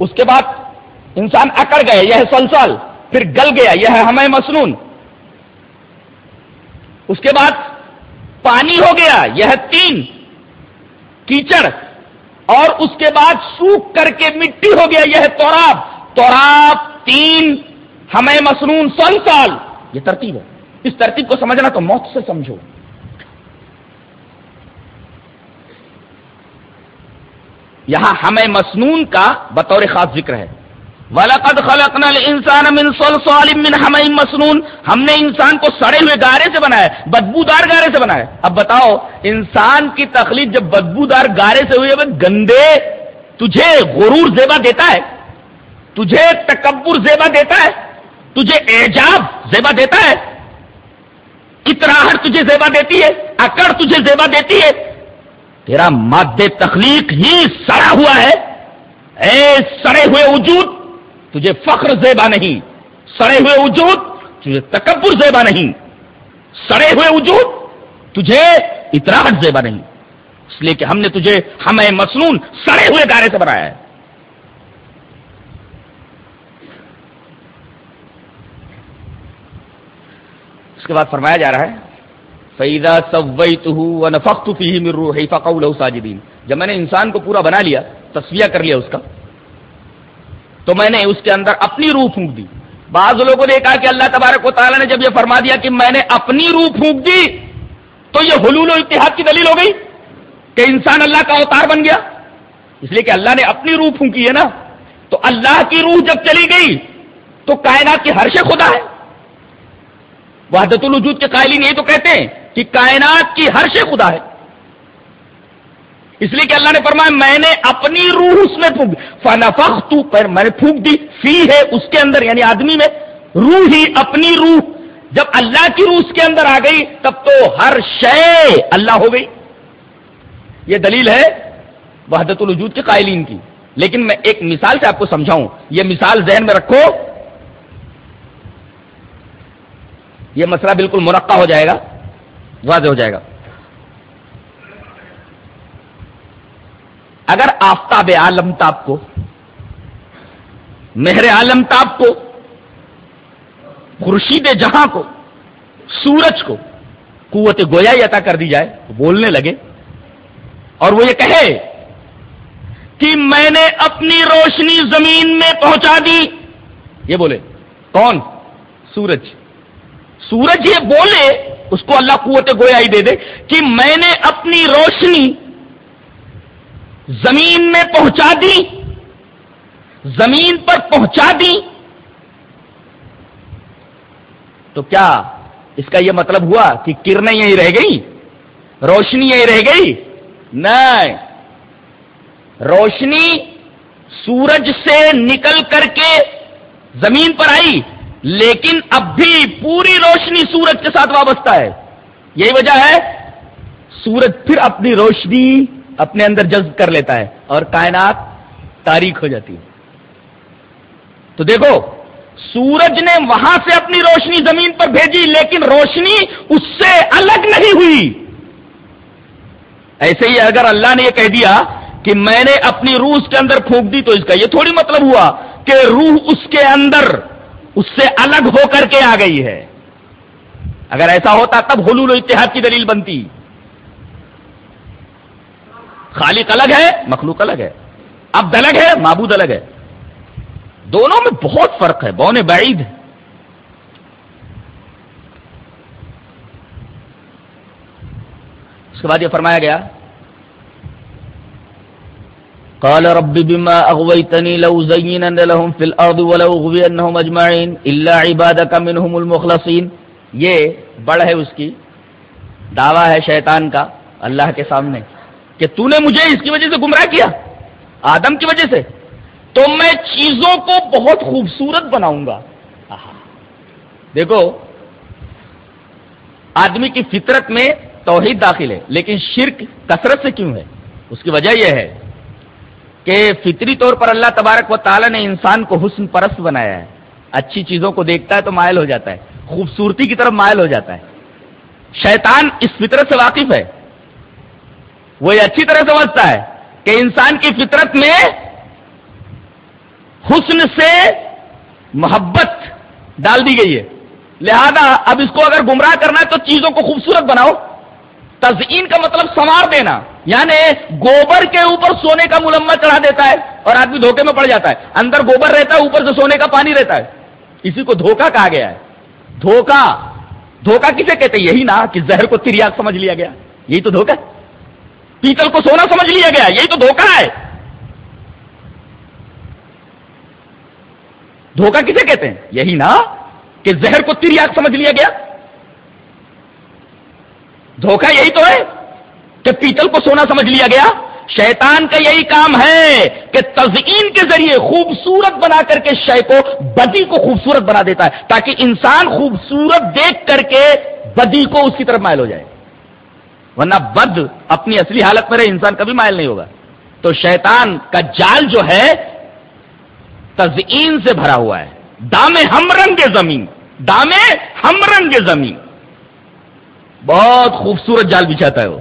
اس کے بعد انسان اکڑ گئے، یہ ہے پھر گل گیا، یہ ہے ہمیں مسنون۔ اس کے بعد پانی ہو گیا، یہ ہے تین، کیچڑ۔ اور اس کے بعد سوکھ کر کے مٹی ہو گیا، یہ ہے توراب۔ توراب، تین، ہمیں مسنون سن سال یہ ترتیب ہے۔ اس ترتیب کو سمجھنا تو موت سے سمجھو۔ یہاں ہمیں مسنون کا بطور خاص ذکر ہے۔ وَلَقَدْ خَلَقْنَا الْإِنسَانَ مِنْ صَلْصَالٍ مِنْ حَمَئٍ مسنون۔ ہم نے انسان کو سڑے ہوئے گارے سے بنایا، بدبودار گارے سے بنایا۔ اب بتاؤ، انسان کی تخلیق جب بدبودار گارے سے ہوئی ہے گندے، تجھے غرور زیبا دیتا ہے، تجھے تکبر زیبا دیتا ہے، تجھے اعجاب زیبا دیتا ہے۔ اتراہٹ تجھے زیبا دیتی ہے، اکڑ تجھے زیبا دیتی ہے۔ تیرا ماد تخلیق ہی سڑا ہوا ہے۔ اے سڑے ہوئے وجود، تجھے فخر زیبا نہیں۔ سڑے ہوئے وجود، تجھے تکبر زیبا نہیں۔ سڑے ہوئے وجود، تجھے اتراہٹ زیبا نہیں۔ اس لیے کہ ہم نے تجھے ہمیں مصنون سڑے ہوئے گارے سے بنایا ہے۔ اس کے بعد فرمایا جا رہا ہے فیدا سوئی فی مرو فقول ساجدین جب میں نے انسان کو پورا بنا لیا تصویہ کر لیا اس کا۔ تو میں نے اس کے اندر اپنی روح پھونک دی۔ بعض لوگوں نے کہا کہ اللہ تبارک و تعالیٰ نے جب یہ فرما دیا کہ میں نے اپنی روح پھونک دی، تو یہ حلول و اتحاد کی دلیل ہو گئی کہ انسان اللہ کا اوتار بن گیا۔ اس لیے کہ اللہ نے اپنی روح پھونکی ہے نا۔ تو اللہ کی روح جب چلی گئی، تو کائنات کی ہر شے خدا ہے۔ وحدت الوجود کے قائلین یہ تو کہتے ہیں کہ کائنات کی ہر شے خدا ہے۔ اس لیے کہ اللہ نے فرمایا، میں نے اپنی روح اس میں پھونک فنفخ تو پر میں نے پھونک دی، فی ہے اس کے اندر یعنی آدمی میں۔ روح ہی اپنی روح، جب اللہ کی روح اس کے اندر آ گئی، تب تو ہر شے اللہ ہو گئی۔ یہ دلیل ہے وحدت الوجود کے قائلین کی۔ لیکن میں ایک مثال سے آپ کو سمجھاؤں۔ یہ مثال ذہن میں رکھو یہ مسئلہ بالکل مرقع ہو جائے گا، واضح ہو جائے گا۔ اگر آفتاب عالم تاب کو، مہر عالم تاب کو، خورشید جہاں کو، سورج کو قوت گویا عطا کر دی جائے بولنے لگے۔ اور وہ یہ کہے کہ میں نے اپنی روشنی زمین میں پہنچا دی۔ یہ بولے، کون؟ سورج۔ سورج یہ بولے، اس کو اللہ قوت گویا ہی دے دے، کہ میں نے اپنی روشنی زمین میں پہنچا دی، زمین پر پہنچا دی۔ تو کیا اس کا یہ مطلب ہوا کہ کرنیں یہی رہ گئی روشنی یہی رہ گئی؟ نہیں۔ روشنی سورج سے نکل کر کے زمین پر آئی۔ لیکن اب بھی پوری روشنی سورج کے ساتھ وابستہ ہے۔ یہی وجہ ہے، سورج پھر اپنی روشنی اپنے اندر جذب کر لیتا ہے اور کائنات تاریخ ہو جاتی ہے۔ تو دیکھو، سورج نے وہاں سے اپنی روشنی زمین پر بھیجی، لیکن روشنی اس سے الگ نہیں ہوئی۔ ایسے ہی اگر اللہ نے یہ کہہ دیا کہ میں نے اپنی روح اس کے اندر پھونک دی تو اس کا یہ تھوڑی مطلب ہوا کہ روح اس کے اندر اس سے الگ ہو کر کے آ گئی ہے۔ اگر ایسا ہوتا تب حلول و اتحاد کی دلیل بنتی۔ خالق الگ ہے، مخلوق الگ ہے۔ اب الگ ہے، معبود الگ ہے۔ دونوں میں بہت فرق ہے بونے بعید۔ ہے اس کے بعد یہ فرمایا گیا قال رب بما اغويتني لو زينن لهم في الارض ولو غوينهم اجمعين الا عبادك منهم المخلصين. یہ بڑھ ہے اس کی، دعویٰ ہے شیطان کا اللہ کے سامنے کہ تو نے مجھے اس کی وجہ سے گمراہ کیا، آدم کی وجہ سے، تو میں چیزوں کو بہت خوبصورت بناؤں گا۔ دیکھو، آدمی کی فطرت میں توحید داخل ہے، لیکن شرک کثرت سے کیوں ہے؟ اس کی وجہ یہ ہے کہ فطری طور پر اللہ تبارک و تعالیٰ نے انسان کو حسن پرست بنایا ہے۔ اچھی چیزوں کو دیکھتا ہے تو مائل ہو جاتا ہے۔ خوبصورتی کی طرف مائل ہو جاتا ہے۔ شیطان اس فطرت سے واقف ہے۔ وہ یہ اچھی طرح سمجھتا ہے کہ انسان کی فطرت میں حسن سے محبت ڈال دی گئی ہے۔ لہذا اب اس کو اگر گمراہ کرنا ہے تو چیزوں کو خوبصورت بناؤ۔ تزئین کا مطلب سنوار دینا۔ یعنی گوبر کے اوپر سونے کا ملما چڑھا دیتا ہے اور آدمی دھوکے میں پڑ جاتا ہے۔ اندر گوبر رہتا ہے، اوپر سے سونے کا پانی رہتا ہے۔ اسی کو دھوکا کہا گیا ہے۔ دھوکا دھوکا کسے کہتے یہی نا کہ زہر کو تریاگ سمجھ لیا گیا۔ یہی تو دھوکا پیتل کو سونا سمجھ لیا گیا، یہی تو دھوکا ہے۔ دھوکا کسے کہتے ہیں؟ یہی نا کہ زہر کو تریاگ سمجھ لیا گیا۔ دھوکا یہی تو ہے۔ کہ پیتل کو سونا سمجھ لیا گیا؟ شیطان کا یہی کام ہے کہ تزئین کے ذریعے خوبصورت بنا کر کے شے کو بدی کو خوبصورت بنا دیتا ہے، تاکہ انسان خوبصورت دیکھ کر کے بدی کو اس کی طرف مائل ہو جائے۔ ورنہ بد اپنی اصلی حالت میں رہے، انسان کبھی مائل نہیں ہوگا۔ تو شیطان کا جال جو ہے، تزئین سے بھرا ہوا ہے۔ دامے ہم رنگ زمین دامے ہم رنگ زمین۔ بہت خوبصورت جال بچھاتا ہے وہ۔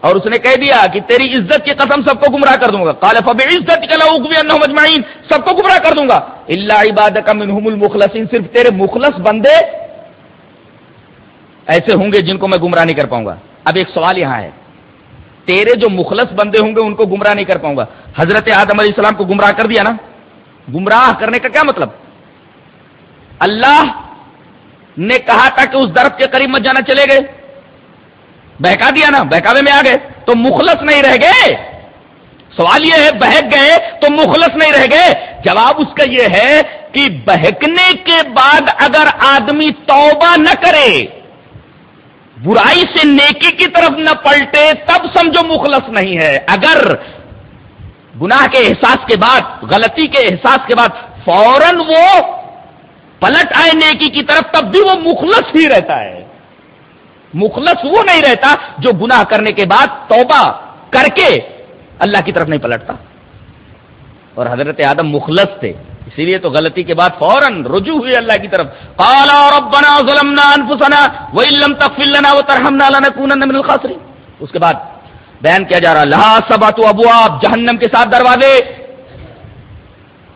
اور اس نے کہہ دیا کہ تیری عزت کی قسم سب کو گمراہ کر دوں گا۔ کالے عزت مجمعین سب کو گمراہ کر دوں گا۔ اللہ عباد المخلصین، صرف تیرے مخلص بندے ایسے ہوں گے جن کو میں گمراہ نہیں کر پاؤں گا۔ اب ایک سوال یہاں ہے۔ تیرے جو مخلص بندے ہوں گے ان کو گمراہ نہیں کر پاؤں گا۔ حضرت آدم علیہ السلام کو گمراہ کر دیا نا؟ گمراہ کرنے کا کیا مطلب؟ اللہ نے کہا تھا کہ اس درخت کے قریب مت جانا، چلے گئے۔ بہکا دیا نا، بہکاوے میں آ گئے، تو مخلص نہیں رہ گئے۔ سوال یہ ہے، بہک گئے تو مخلص نہیں رہ گئے۔ جواب اس کا یہ ہے کہ بہکنے کے بعد اگر آدمی توبہ نہ کرے، برائی سے نیکی کی طرف نہ پلٹے، تب سمجھو مخلص نہیں ہے۔ اگر گناہ کے احساس کے بعد، غلطی کے احساس کے بعد فوراً وہ پلٹ آئے نیکی کی طرف، تب بھی وہ مخلص ہی رہتا ہے۔ مخلص وہ نہیں رہتا جو گناہ کرنے کے بعد توبہ کر کے اللہ کی طرف نہیں پلٹتا۔ اور حضرت آدم مخلص تھے۔ اسی لیے تو غلطی کے بعد فوراً رجوع ہوئے اللہ کی طرف۔ قالا ربنا ظلمنا انفسنا وان تغفر لنا وترحمنا لنكونن من الخاسرين اس کے بعد بیان کیا جا رہا لہا سبات ابواب، جہنم کے ساتھ دروازے۔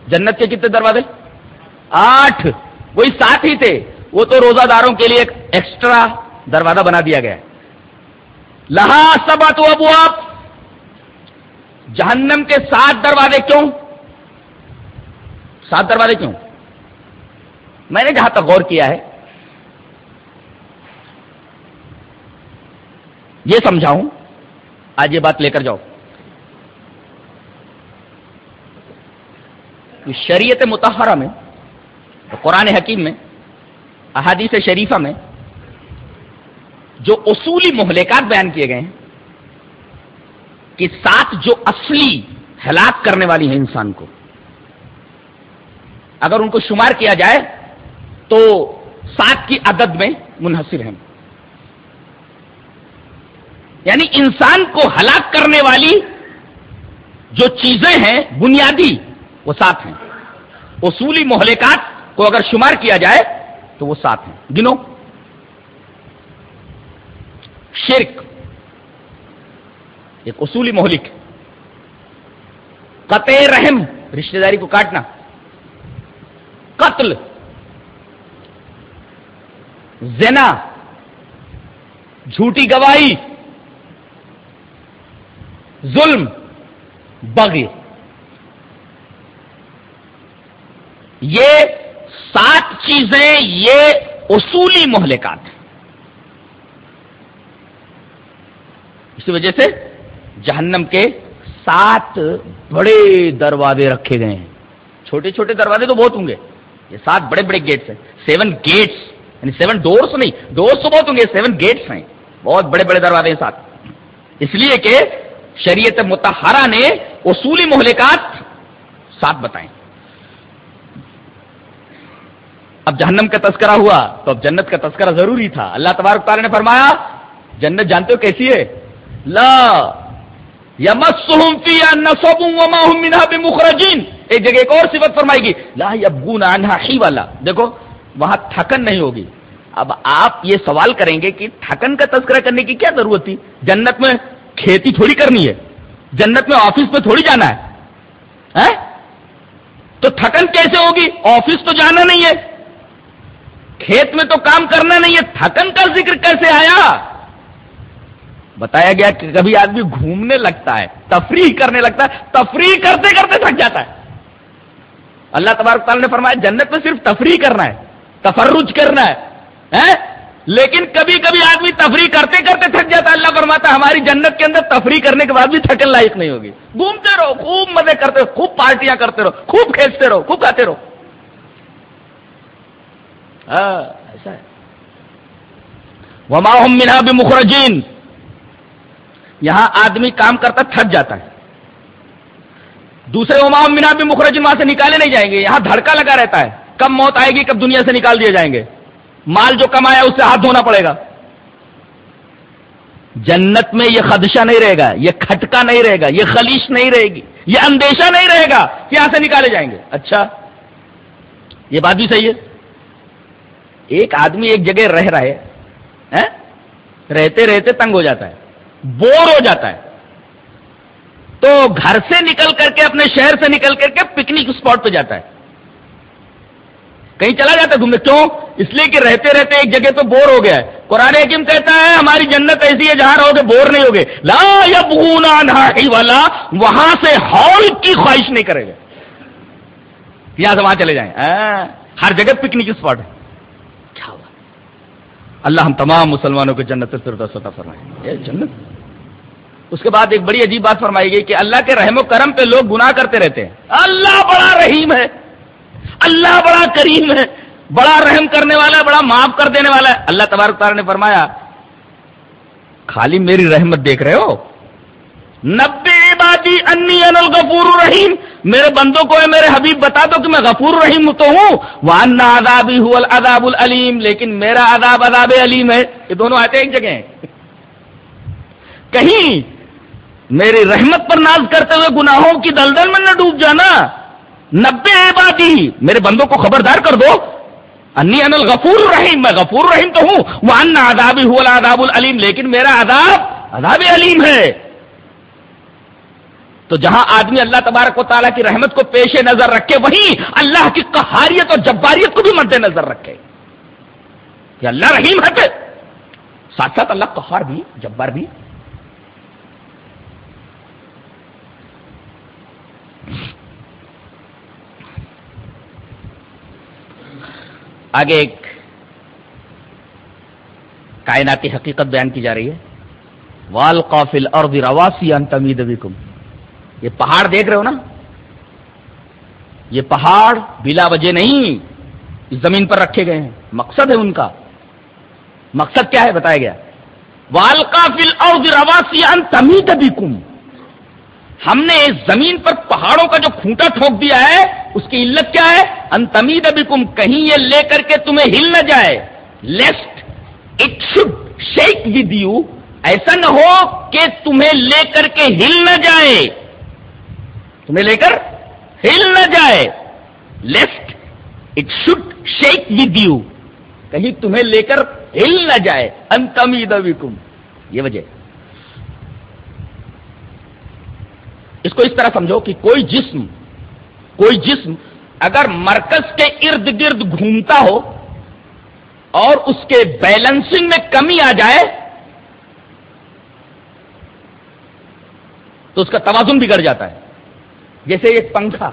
جنت کے کتنے دروازے؟ آٹھ۔ وہی ساتھ ہی تھے۔ وہ تو روزہ داروں کے لیے ایک ایکسٹرا دروازہ بنا دیا گیا لہا سبات ابواب۔ جہنم کے سات دروازے کیوں؟ سات دروازے کیوں؟ میں نے جہاں تک غور کیا ہے، یہ سمجھاؤں، آج یہ بات لے کر جاؤ۔ شریعت متحرہ میں، قرآن حکیم میں، احادیث شریفہ میں جو اصولی مہلکات بیان کیے گئے ہیں، کہ سات جو اصلی ہلاک کرنے والی ہیں انسان کو۔ اگر ان کو شمار کیا جائے، تو سات کی عدد میں منحصر ہیں۔ یعنی انسان کو ہلاک کرنے والی جو چیزیں ہیں، بنیادی، وہ سات ہیں۔ اصولی مہلکات کو اگر شمار کیا جائے، تو وہ سات ہیں۔ گنو۔ شرک. ایک اصولی مہلک. قطع رحم، رشتہ داری کو کاٹنا. قتل. زنا. جھوٹی گواہی. ظلم. بغی. یہ سات چیزیں، یہ اصولی مہلکات ہیں. اسی وجہ سے جہنم کے سات بڑے دروازے رکھے گئے ہیں۔ چھوٹے چھوٹے دروازے تو بہت ہوں گے۔ یہ سات بڑے بڑے گیٹس ہیں۔ سیون گیٹس یعنی سیون ڈورس نہیں ڈورس تو بہت ہوں گے سیون گیٹس ہیں۔ بہت بڑے بڑے دروازے ہیں ساتھ اس لیے کہ شریعت متحرہ نے اصولی مہلکات ساتھ بتائیں اب جہنم کا تذکرہ ہوا تو اب جنت کا تذکرہ ضروری تھا۔ اللہ تبارک تعالیٰ نے فرمایا، جنت جانتے ہو کیسی ہے؟ لا یمسہم فی نصب وما هم منها بمخرجین ایک جگہ ایک اور صفت فرمائے گی، لا یبغون عنها حیولا دیکھو، وہاں تھکن نہیں ہوگی۔ اب آپ یہ سوال کریں گے کہ تھکن کا تذکرہ کرنے کی کیا ضرورت تھی؟ جنت میں کھیتی تھوڑی کرنی ہے، جنت میں آفس میں تھوڑی جانا ہے۔ ہاں؟ تو تھکن کیسے ہوگی؟ آفس تو جانا نہیں ہے۔ کھیت میں تو کام کرنا نہیں ہے۔ تھکن کا ذکر کیسے آیا؟ بتایا گیا کہ کبھی آدمی گھومنے لگتا ہے تفریح کرنے لگتا ہے تفریح کرتے کرتے تھک جاتا ہے۔ اللہ تبارک تعالیٰ نے فرمایا جنت میں صرف تفریح کرنا ہے تفرج کرنا ہے لیکن کبھی کبھی آدمی تفریح کرتے کرتے تھک جاتا ہے۔ اللہ فرماتا ہے ہماری جنت کے اندر تفریح کرنے کے بعد بھی تھکن لائق نہیں ہوگی۔ گھومتے رہو خوب مزے کرتے رہو خوب پارٹیاں کرتے رہو خوب کھینچتے رہو خوب کھاتے رہو۔ ہاں، ایسا ہے۔ وما منا بھی مخرجین یہاں آدمی کام کرتا تھک جاتا ہے۔ دوسرے امام مینا بھی مخرج وہاں سے نکالے نہیں جائیں گے۔ یہاں دھڑکا لگا رہتا ہے۔ کب موت آئے گی، کب دنیا سے نکال دیے جائیں گے۔ مال جو کمایا اس سے ہاتھ دھونا پڑے گا۔ جنت میں یہ خدشہ نہیں رہے گا، یہ کھٹکا نہیں رہے گا، یہ خلیش نہیں رہے گی، یہ اندیشہ نہیں رہے گا کہ یہاں سے نکالے جائیں گے۔ اچھا یہ بات بھی صحیح ہے۔ ایک آدمی ایک جگہ رہ رہے رہتے رہتے تنگ ہو جاتا ہے۔ بور ہو جاتا ہے۔ تو گھر سے نکل کر کے، اپنے شہر سے نکل کر کے پکنک اسپاٹ پہ جاتا ہے۔ کہیں چلا جاتا ہے گھومنے۔ کیوں؟ اس لیے کہ رہتے رہتے ایک جگہ تو بور ہو گیا ہے۔ قرآن حکیم کہتا ہے، ہماری جنت ایسی ہے جہاں رہو گے، بور نہیں ہوگے۔ لا یا بھونا والا، وہاں سے ہال کی خواہش نہیں کرے گا یہاں سے وہاں چلے جائیں۔ ہر جگہ پکنک اسپاٹ ہے۔ کیا ہوا اللہ ہم تمام مسلمانوں کو جنت سے فرمائے۔ جنت۔ اس کے بعد ایک بڑی عجیب بات فرمائی گئی کہ اللہ کے رحم و کرم پہ لوگ گناہ کرتے رہتے ہیں۔ اللہ بڑا رحیم ہے۔ اللہ بڑا کریم ہے۔ بڑا رحم کرنے والا ہے بڑا معاف کر دینے والا ہے۔ اللہ تبارک تعالیٰ نے فرمایا، خالی میری رحمت دیکھ رہے ہو؟ نبے عبادی انی ان الغفور الرحیم۔ میرے بندوں کو میرے حبیب بتا دو کہ میں غفور الرحیم تو ہوں۔ وان عذابی هو العذاب العلیم لیکن میرا عذاب عذاب علیم ہے۔ یہ دونوں آتے ایک جگہ ہیں۔ کہیں میری رحمت پر ناز کرتے ہوئے گناہوں کی دلدل میں نہ ڈوب جانا۔ نبے عبادی، میرے بندوں کو خبردار کر دو۔ انی ان الغفور الرحیم، میں غفور الرحیم تو ہوں۔ وان عذابی هو العذاب العلیم لیکن میرا عذاب عذاب علیم ہے۔ تو جہاں آدمی اللہ تبارک و تعالیٰ کی رحمت کو پیش نظر رکھے، وہیں اللہ کی قہاریت اور جباریت کو بھی مد نظر رکھے۔ کہ اللہ رحیم ہے ساتھ ساتھ اللہ قہار بھی، جبار بھی۔ آگے ایک کائناتی حقیقت بیان کی جا رہی ہے۔ وال قافل اور رواسی ان تمید یہ پہاڑ دیکھ رہے ہو نا؟ یہ پہاڑ بلا وجہ نہیں اس زمین پر رکھے گئے ہیں۔ مقصد ہے ان کا۔ مقصد کیا ہے؟ بتایا گیا۔ وال قافل اور رواسی ان تمید ہم نے اس زمین پر پہاڑوں کا جو کھوٹا ٹھوک دیا ہے، اس کی علت کیا ہے؟ ان تمید کہیں یہ لے کر کے تمہیں ہل نہ جائے۔ Lest it should shake with you ایسا نہ ہو کہ تمہیں لے کر کے ہل نہ جائے۔ تمہیں لے کر ہل نہ جائے۔ Left it should shake with you کہیں تمہیں لے کر ہل نہ جائے۔ انتمید یہ وجہ۔ اس کو اس طرح سمجھو کہ کوئی جسم کوئی جسم اگر مرکز کے ارد گرد گھومتا ہو اور اس کے بیلنسنگ میں کمی آ جائے تو اس کا توازن بگڑ جاتا ہے۔ جیسے ایک پنکھا،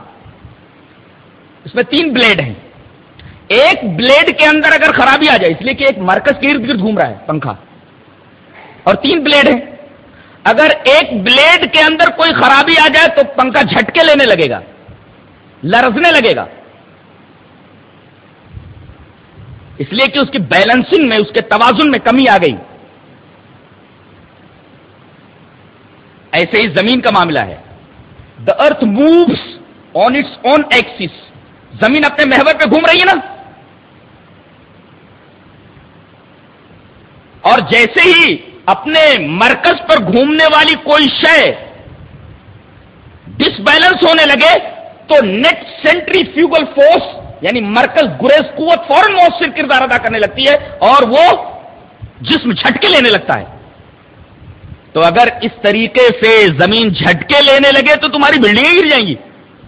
اس میں تین بلیڈ ہیں۔ ایک بلیڈ کے اندر اگر خرابی آ جائے، اس لیے کہ ایک مرکز کے ارد گرد گھوم رہا ہے پنکھا۔ اور تین بلیڈ ہیں۔ اگر ایک بلیڈ کے اندر کوئی خرابی آ جائے تو پنکھا جھٹکے لینے لگے گا، لرزنے لگے گا۔ اس لیے کہ اس کی بیلنسنگ میں، اس کے توازن میں کمی آ گئی۔ ایسے ہی زمین کا معاملہ ہے۔ The earth moves on its own axis زمین اپنے محور پہ گھوم رہی ہے نا۔ اور جیسے ہی اپنے مرکز پر گھومنے والی کوئی شے ڈس بیلنس ہونے لگے تو نیٹ سینٹری فیوگل فورس یعنی مرکز گریز قوت فوراً مؤثر کردار ادا کرنے لگتی ہے اور وہ جسم جھٹکے لینے لگتا ہے۔ تو اگر اس طریقے سے زمین جھٹکے لینے لگے تو تمہاری بلڈنگیں گر جائیں گی۔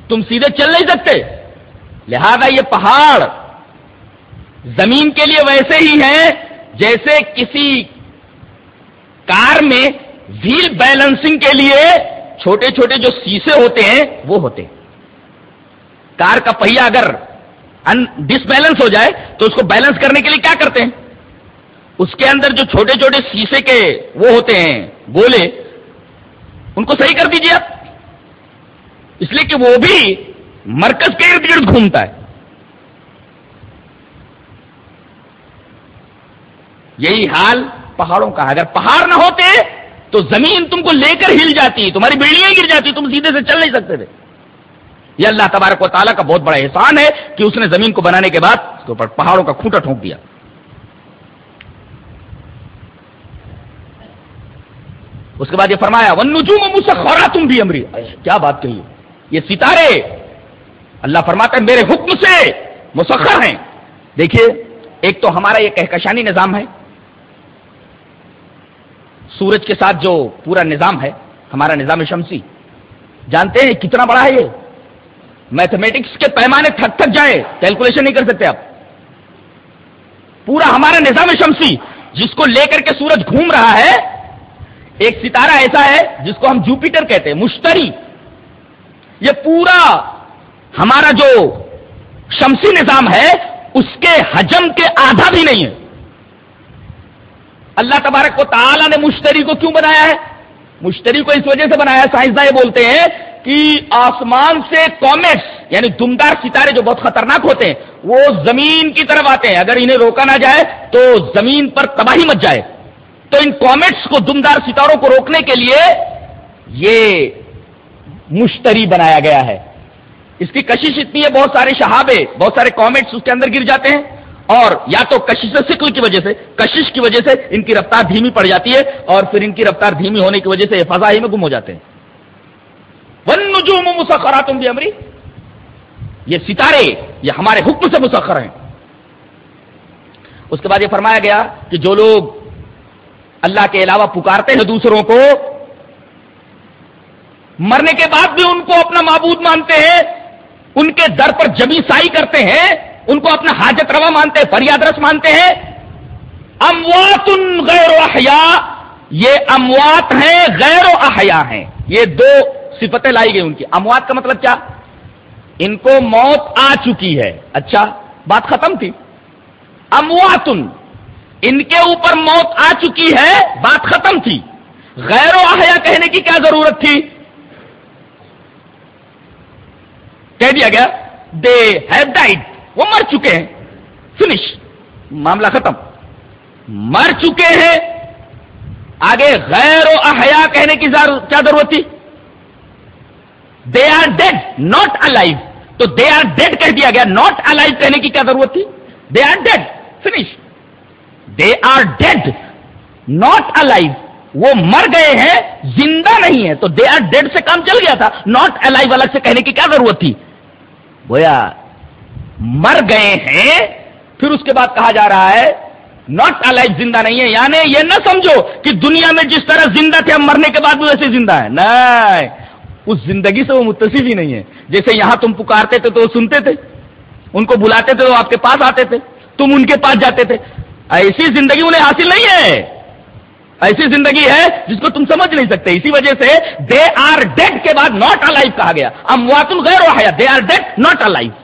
تم سیدھے چل نہیں سکتے۔ لہذا یہ پہاڑ زمین کے لیے ویسے ہی ہیں جیسے کسی کار میں ویل بیلنسنگ کے لیے چھوٹے چھوٹے جو سیسے ہوتے ہیں، وہ ہوتے کار کا پہیا اگر ڈس بیلنس ہو جائے، تو اس کو بیلنس کرنے کے لیے کیا کرتے ہیں؟ اس کے اندر جو چھوٹے چھوٹے سیسے کے وہ ہوتے ہیں، گولے، ان کو صحیح کر دیجیے آپ۔ اس لیے کہ وہ بھی مرکز کے ارد گرد گھومتا ہے۔ یہی حال پہاڑوں کا اگر پہاڑ نہ ہوتے تو زمین تم کو لے کر ہل جاتی، تمہاری بلڈنگیں گر جاتی، تم سیدھے سے چل نہیں سکتے تھے۔ یہ اللہ تبارک و تعالیٰ کا بہت بڑا احسان ہے کہ اس نے زمین کو بنانے کے بعد اس کے اوپر پہاڑوں کا کھوٹا ٹھونک دیا۔ اس کے بعد یہ فرمایا ون نجوم مسخرا تم بھی امری کیا بات کہی یہ ستارے۔ اللہ فرماتا ہے، میرے حکم سے مسخر ہیں۔ دیکھیے، ایک تو ہمارا یہ کہکشانی نظام ہے۔ سورج کے ساتھ جو پورا نظام ہے، ہمارا نظام شمسی۔ جانتے ہیں کتنا بڑا ہے یہ؟ میتھمیٹکس کے پیمانے تھک تھک جائے کیلکولیشن نہیں کر سکتے آپ۔ پورا ہمارا نظام شمسی، جس کو لے کر کے سورج گھوم رہا ہے، ایک ستارہ ایسا ہے، جس کو ہم جوپیٹر کہتے ہیں، مشتری۔ یہ پورا ہمارا جو شمسی نظام ہے، اس کے حجم کے آدھا بھی نہیں ہے۔ اللہ تبارک کو تعالیٰ نے مشتری کو کیوں بنایا ہے؟ مشتری کو اس وجہ سے بنایا سائنسداں یہ بولتے ہیں کہ آسمان سے کامٹس یعنی دمدار ستارے جو بہت خطرناک ہوتے ہیں، وہ زمین کی طرف آتے ہیں۔ اگر انہیں روکا نہ جائے تو زمین پر تباہی مچ جائے۔ تو ان کامٹس کو، دمدار ستاروں کو روکنے کے لیے یہ مشتری بنایا گیا ہے۔ اس کی کشش اتنی ہے، بہت سارے شہابے، بہت سارے کامنٹس اس کے اندر گر جاتے ہیں۔ اور یا تو کشش سکل کی وجہ سے، کشش کی وجہ سے ان کی رفتار دھیمی پڑ جاتی ہے اور پھر ان کی رفتار دھیمی ہونے کی وجہ سے فضا ہی میں گم ہو جاتے ہیں۔ ون نجوم مسخراتم بھی امری یہ ستارے، یہ ہمارے حکم سے مسخر ہیں۔ اس کے بعد یہ فرمایا گیا کہ جو لوگ اللہ کے علاوہ پکارتے ہیں دوسروں کو، مرنے کے بعد بھی ان کو اپنا معبود مانتے ہیں، ان کے در پر جمی سائی کرتے ہیں ان کو اپنا حاجت روا مانتے ہیں، فریاد رس مانتے ہیں۔ اموات غیر و احیا یہ اموات ہیں، غیر و احیا ہیں۔ یہ دو صفتیں لائی گئی ان کی۔ اموات کا مطلب کیا؟ ان کو موت آ چکی ہے۔ اچھا بات ختم تھی۔ اموات ان کے اوپر موت آ چکی ہے، بات ختم تھی۔ غیر و احیا کہنے کی کیا ضرورت تھی؟ کہہ دیا گیا دے ہیو ڈائڈ وہ مر چکے ہیں۔ فنش معاملہ ختم۔ مر چکے ہیں۔ آگے غیر و احیا کہنے کی کیا ضرورت تھی؟ They are dead not alive تو دے آر ڈیڈ کہہ دیا گیا۔ ناٹ الائیو کہنے کی کیا ضرورت تھی؟ They are dead finish they are dead not alive وہ مر گئے ہیں، زندہ نہیں ہے تو دے آر ڈیڈ سے کام چل گیا تھا۔ ناٹ الائیو الگ سے کہنے کی کیا ضرورت تھی؟ گویا مر گئے ہیں، پھر اس کے بعد کہا جا رہا ہے ناٹ الائف زندہ نہیں ہے یعنی یہ نہ سمجھو کہ دنیا میں جس طرح زندہ تھے ہم مرنے کے بعد بھی ویسے زندہ ہے نہیں، اس زندگی سے وہ متصف ہی نہیں ہے۔ جیسے یہاں تم پکارتے تھے تو وہ سنتے تھے، ان کو بلاتے تھے تو آپ کے پاس آتے تھے، تم ان کے پاس جاتے تھے۔ ایسی زندگی انہیں حاصل نہیں ہے۔ ایسی زندگی ہے جس کو تم سمجھ نہیں سکتے۔ اسی وجہ سے دے آر ڈیڈ کے بعد ناٹ الائف کہا گیا۔ اموات غیر دے آر ڈیڈ ناٹ الائف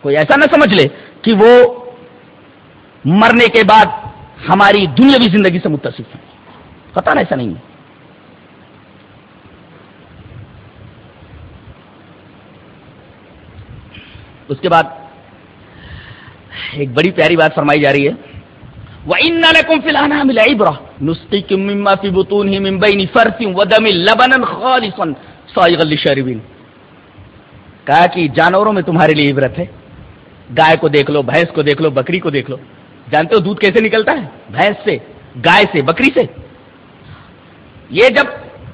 کوئی ایسا نہ سمجھ لے کہ وہ مرنے کے بعد ہماری دنیاوی زندگی سے متصف ہے پتا نا ایسا نہیں ہے۔ اس کے بعد ایک بڑی پیاری بات فرمائی جا رہی ہے۔ وہ ان ملا برا نسخی کہا کہ جانوروں میں تمہارے لیے عبرت ہے۔ گائے کو دیکھ لو، بھینس کو دیکھ لو، بکری کو دیکھ لو۔ جانتے ہو دودھ کیسے نکلتا ہے؟ بھینس سے، گائے سے، بکری سے۔ یہ جب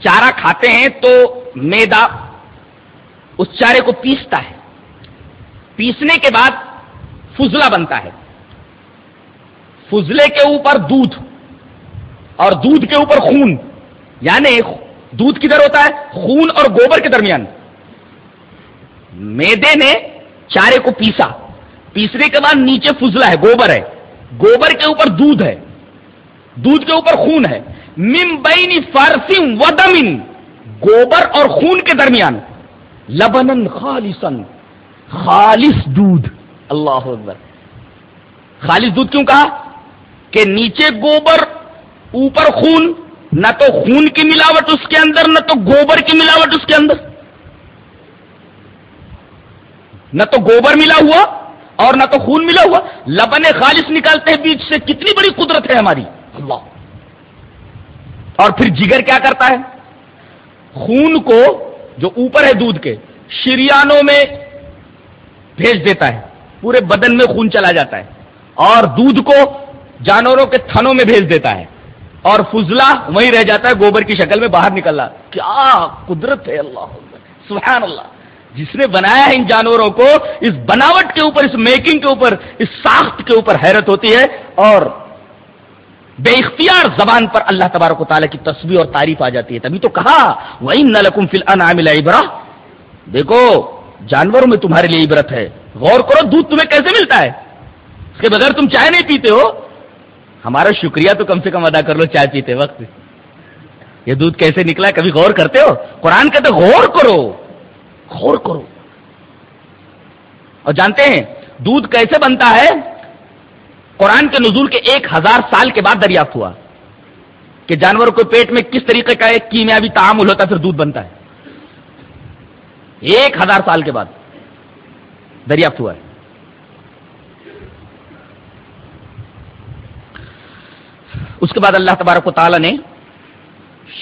چارہ کھاتے ہیں تو میدا اس چارے کو پیستا ہے۔ پیسنے کے بعد فضلہ بنتا ہے۔ فضلے کے اوپر دودھ اور دودھ کے اوپر خون۔ یعنی دودھ کدھر ہوتا ہے؟ خون اور گوبر کے درمیان۔ میدے نے چارے کو پیسا۔ پیسنے کے بعد نیچے فضلہ ہے، گوبر ہے۔ گوبر کے اوپر دودھ ہے۔ دودھ کے اوپر خون ہے۔ ممبئی فارسم ودمن گوبر اور خون کے درمیان۔ لبن خالصن خالص دودھ۔ اللہ اکبر۔ خالص دودھ کیوں کہا؟ کہ نیچے گوبر، اوپر خون، نہ تو خون کی ملاوٹ اس کے اندر، نہ تو گوبر کی ملاوٹ اس کے اندر۔ نہ تو گوبر ملا ہوا۔ اور نہ تو خون ملا ہوا لبن خالص نکالتے ہیں بیچ سے، کتنی بڑی قدرت ہے ہماری۔ اللہ۔ اور پھر جگر کیا کرتا ہے؟ خون کو جو اوپر ہے دودھ کے، شریانوں میں بھیج دیتا ہے۔ پورے بدن میں خون چلا جاتا ہے۔ اور دودھ کو جانوروں کے تھنوں میں بھیج دیتا ہے۔ اور فضلہ وہیں رہ جاتا ہے، گوبر کی شکل میں باہر نکل رہا کیا قدرت ہے اللہ۔ سبحان اللہ۔ جس نے بنایا ہے ان جانوروں کو، اس بناوٹ کے اوپر، اس میکنگ کے اوپر، اس ساخت کے اوپر حیرت ہوتی ہے اور بے اختیار زبان پر اللہ تبارک و تعالیٰ کی تصویر اور تعریف آ جاتی ہے۔ تبھی تو کہا وہی نلکم فل ان عبرا دیکھو، جانوروں میں تمہارے لیے عبرت ہے۔ غور کرو، دودھ تمہیں کیسے ملتا ہے؟ اس کے بغیر تم چائے نہیں پیتے ہو۔ ہمارا شکریہ تو کم سے کم ادا کر لو چائے پیتے وقت۔ یہ دودھ کیسے نکلا ہے؟ کبھی غور کرتے ہو؟ قرآن کہتے غور کرو۔ غور کرو۔ اور جانتے ہیں، دودھ کیسے بنتا ہے؟ قرآن کے نزول کے ایک ہزار سال کے بعد دریافت ہوا کہ جانوروں کے پیٹ میں کس طریقے کا ایک کیمیابی تعامل ہوتا ہے، پھر دودھ بنتا ہے۔ ایک ہزار سال کے بعد دریافت ہوا ہے۔ اس کے بعد اللہ تبارک و تعالی نے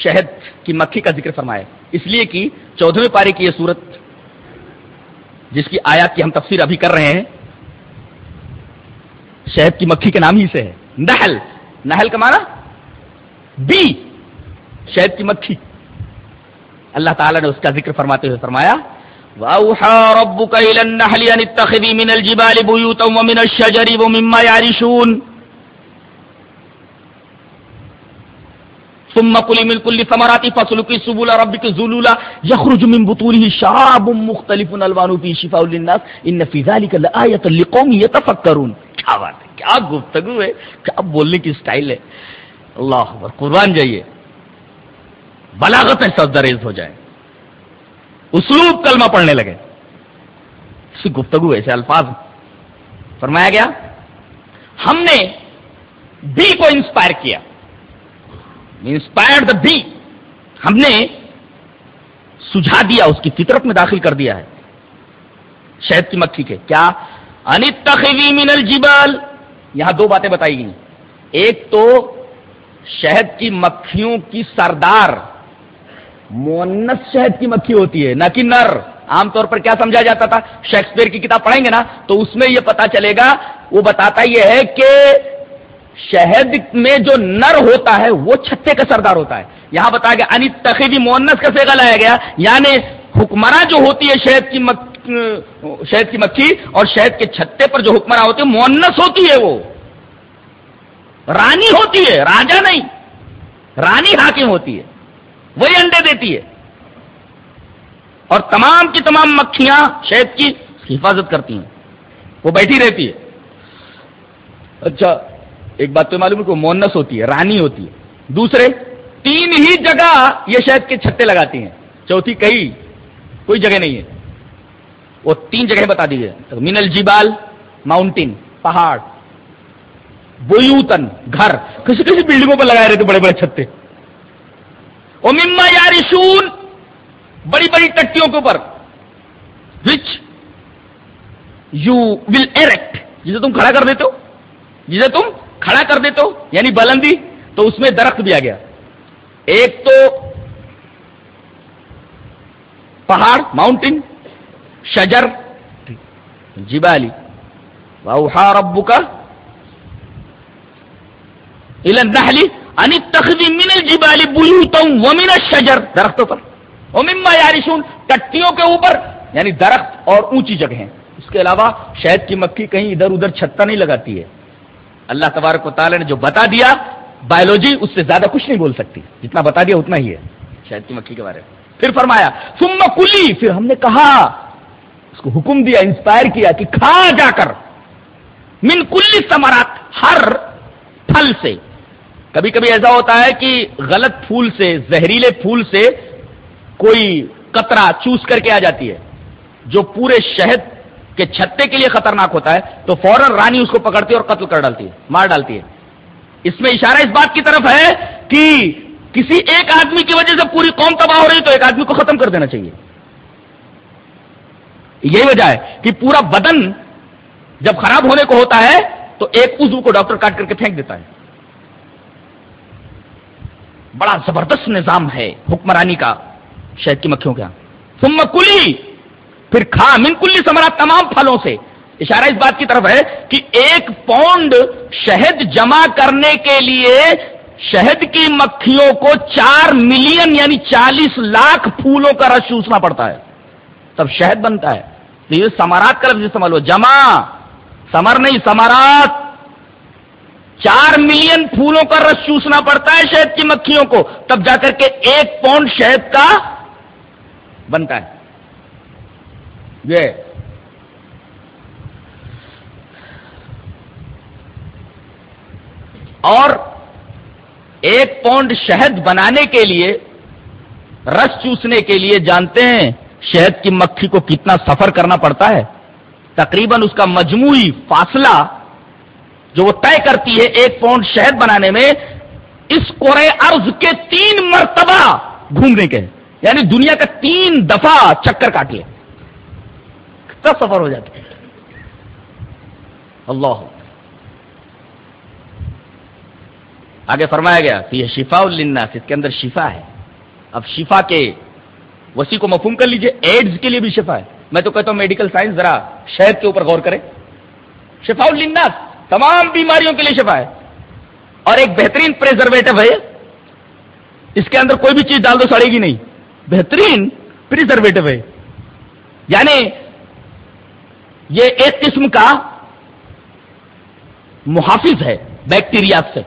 شہد کی مکھی کا ذکر فرمایا۔ اس لیے کہ چودہویں پارے کی یہ صورت جس کی آیات کی ہم تفسیر ابھی کر رہے ہیں، شہد کی مکھی کے نام ہی سے ہے۔ نہل نہل کا معنی بی، شہد کی مکھی۔ اللہ تعالیٰ نے اس کا ذکر فرماتے ہوئے فرمایا، وَأَوْحَى رَبُّكَ إِلَى النَّحْلِ أَنِ اتَّخِذِي مِنَ الْجِبَالِ بُيُوتًا وَمِنَ الشَّجَرِ وَمِمَّا يَعْرِشُونَ۔ ثم كلي من كل ثمرات فسلكي سبل ربك ذلولا يخرج من بطونه شراب مختلف الوانه فيه شفاء للناس. ان في ذلك لآية لقوم يتفكرون. کیا بات ہے؟ کیا گفتگو ہے؟ کیا بولنے کی سٹائل ہے؟ اللہ اکبر، قربان جائیے۔ بلاغت سردریز ہو جائے۔ اسلوب کلمہ پڑھنے لگے۔ اس گفتگو ایسے الفاظ۔ فرمایا گیا، ہم نے بی کو انسپائر کیا۔ انسپائر دا بی ہم نے سجھا دیا، اس کی فطرت میں داخل کر دیا ہے۔ شہد کی مکھی کے۔ کیا؟ انت من الجبال۔ یہاں دو باتیں بتائی گئی ایک تو شہد کی مکھیوں کی سردار۔ مونس شہد کی مکھی ہوتی ہے، نہ کہ نر۔ عام طور پر کیا سمجھا جاتا تھا؟ شیکسپیئر کی کتاب پڑھیں گے نا، تو اس میں یہ پتا چلے گا۔ وہ بتاتا یہ ہے کہ شہد میں جو نر ہوتا ہے وہ چھتے کا سردار ہوتا ہے۔ یہاں بتایا گیا، انی تخیبی مونس کا سیگا لایا گیا۔ یعنی حکمراں جو ہوتی ہے شہد کی مک... شہد کی مکھی اور شہد کے چھتے پر جو حکمراں ہوتی ہے مونس ہوتی ہے وہ۔ رانی ہوتی ہے، راجا نہیں۔ رانی حاکم ہوتی ہے، وہی انڈے دیتی ہے۔ اور تمام کی تمام مکھیاں شہد کی حفاظت کرتی ہیں۔ وہ بیٹھی رہتی ہے۔ اچھا ایک بات تو معلوم ہے کہ مونس ہوتی ہے، رانی ہوتی ہے۔ دوسرے، تین ہی جگہ یہ شہد کے چھتے لگاتی ہیں۔ چوتھی کہیں کوئی جگہ نہیں ہے۔ وہ تین جگہ بتا دیجیے مینل جیبال ماؤنٹین پہاڑ بویوتن گھر۔ کسی کسی بلڈنگوں پر لگائے رہے تھے بڑے بڑے چھتے۔ او مما یاری بڑی بڑی ٹٹیوں کے اوپر۔ وچ یو ول ایریکٹ جسے تم کھڑا کر دیتے ہو۔ جسے تم کھڑا کر دیتے ہو یعنی بلندی، تو اس میں درخت بھی آ گیا۔ ایک تو پہاڑ ماؤنٹین شجر، جبالی۔ واؤحا ربک الى النحل ان اتخذ من الجبال ومن الشجر۔ درختوں پر۔ ومما يعرشون ٹٹیوں کے اوپر یعنی درخت اور اونچی جگہیں۔ اس کے علاوہ شہد کی مکھی کہیں ادھر ادھر چھتا نہیں لگاتی ہے۔ اللہ تبارک و تعالی نے جو بتا دیا بایولوجی اس سے زیادہ کچھ نہیں بول سکتی۔ جتنا بتا دیا اتنا ہی ہے۔ شہد کی مکھی کے بارے میں۔ پھر فرمایا، ثم کلی پھر ہم نے کہا، اس کو حکم دیا انسپائر کیا کہ کھا جا کر۔ من کلی سمرات ہر پھل سے۔ کبھی کبھی ایسا ہوتا ہے کہ غلط پھول سے، زہریلے پھول سے کوئی قطرہ چوس کر کے آ جاتی ہے، جو پورے شہد کے چھتے کے لیے خطرناک ہوتا ہے تو فوراً رانی اس کو پکڑتی ہے اور قتل کر ڈالتی ہے، مار ڈالتی ہے۔ اس میں اشارہ اس بات کی طرف ہے کہ کسی ایک آدمی کی وجہ سے پوری قوم تباہ ہو رہی تو ایک آدمی کو ختم کر دینا چاہیے۔ یہی وجہ ہے کہ پورا بدن جب خراب ہونے کو ہوتا ہے تو ایک عضو کو ڈاکٹر کاٹ کر کے پھینک دیتا ہے۔ بڑا زبردست نظام ہے حکمرانی کا، شہد کی مکھیوں کا ہاں۔ ثم کلی پھر کھا، من کلی سمرا تمام پھلوں سے۔ اشارہ اس بات کی طرف ہے کہ ایک پونڈ شہد جمع کرنے کے لیے شہد کی مکھیوں کو چار ملین یعنی چالیس لاکھ پھولوں کا رس چوسنا پڑتا ہے۔ تب شہد بنتا ہے۔ تو یہ سمارات کا لفظ استعمال ہو جمع سمر نہیں سمارات چار ملین پھولوں کا رس چوسنا پڑتا ہے شہد کی مکھیوں کو۔ تب جا کر کے ایک پاؤنڈ شہد کا بنتا ہے۔ یہ اور ایک پاؤنڈ شہد بنانے کے لیے، رس چوسنے کے لیے جانتے ہیں شہد کی مکھی کو کتنا سفر کرنا پڑتا ہے۔ تقریباً اس کا مجموعی فاصلہ جو وہ طے کرتی ہے ایک پاؤنڈ شہد بنانے میں، اس کورے ارض کے تین مرتبہ گھومنے کے یعنی دنیا کا تین دفعہ چکر کاٹ لے سفر ہو جاتا ہے۔ اللہ۔ آگے فرمایا گیا تو یہ شفا الناس اس کے اندر شفا ہے۔ اب شفا کے وسیع کو مفہوم کر لیجیے، ایڈز کے لیے بھی شفا ہے۔ میں تو کہتا ہوں میڈیکل سائنس ذرا شہد کے اوپر غور کرے شفا الناس تمام بیماریوں کے لیے شفا ہے۔ اور ایک بہترین پریزرویٹو ہے اس کے اندر کوئی بھی چیز ڈال دو، سڑے گی نہیں۔ بہترین پریزرویٹو ہے۔ یعنی یہ ایک قسم کا محافظ ہے بیکٹیریا سے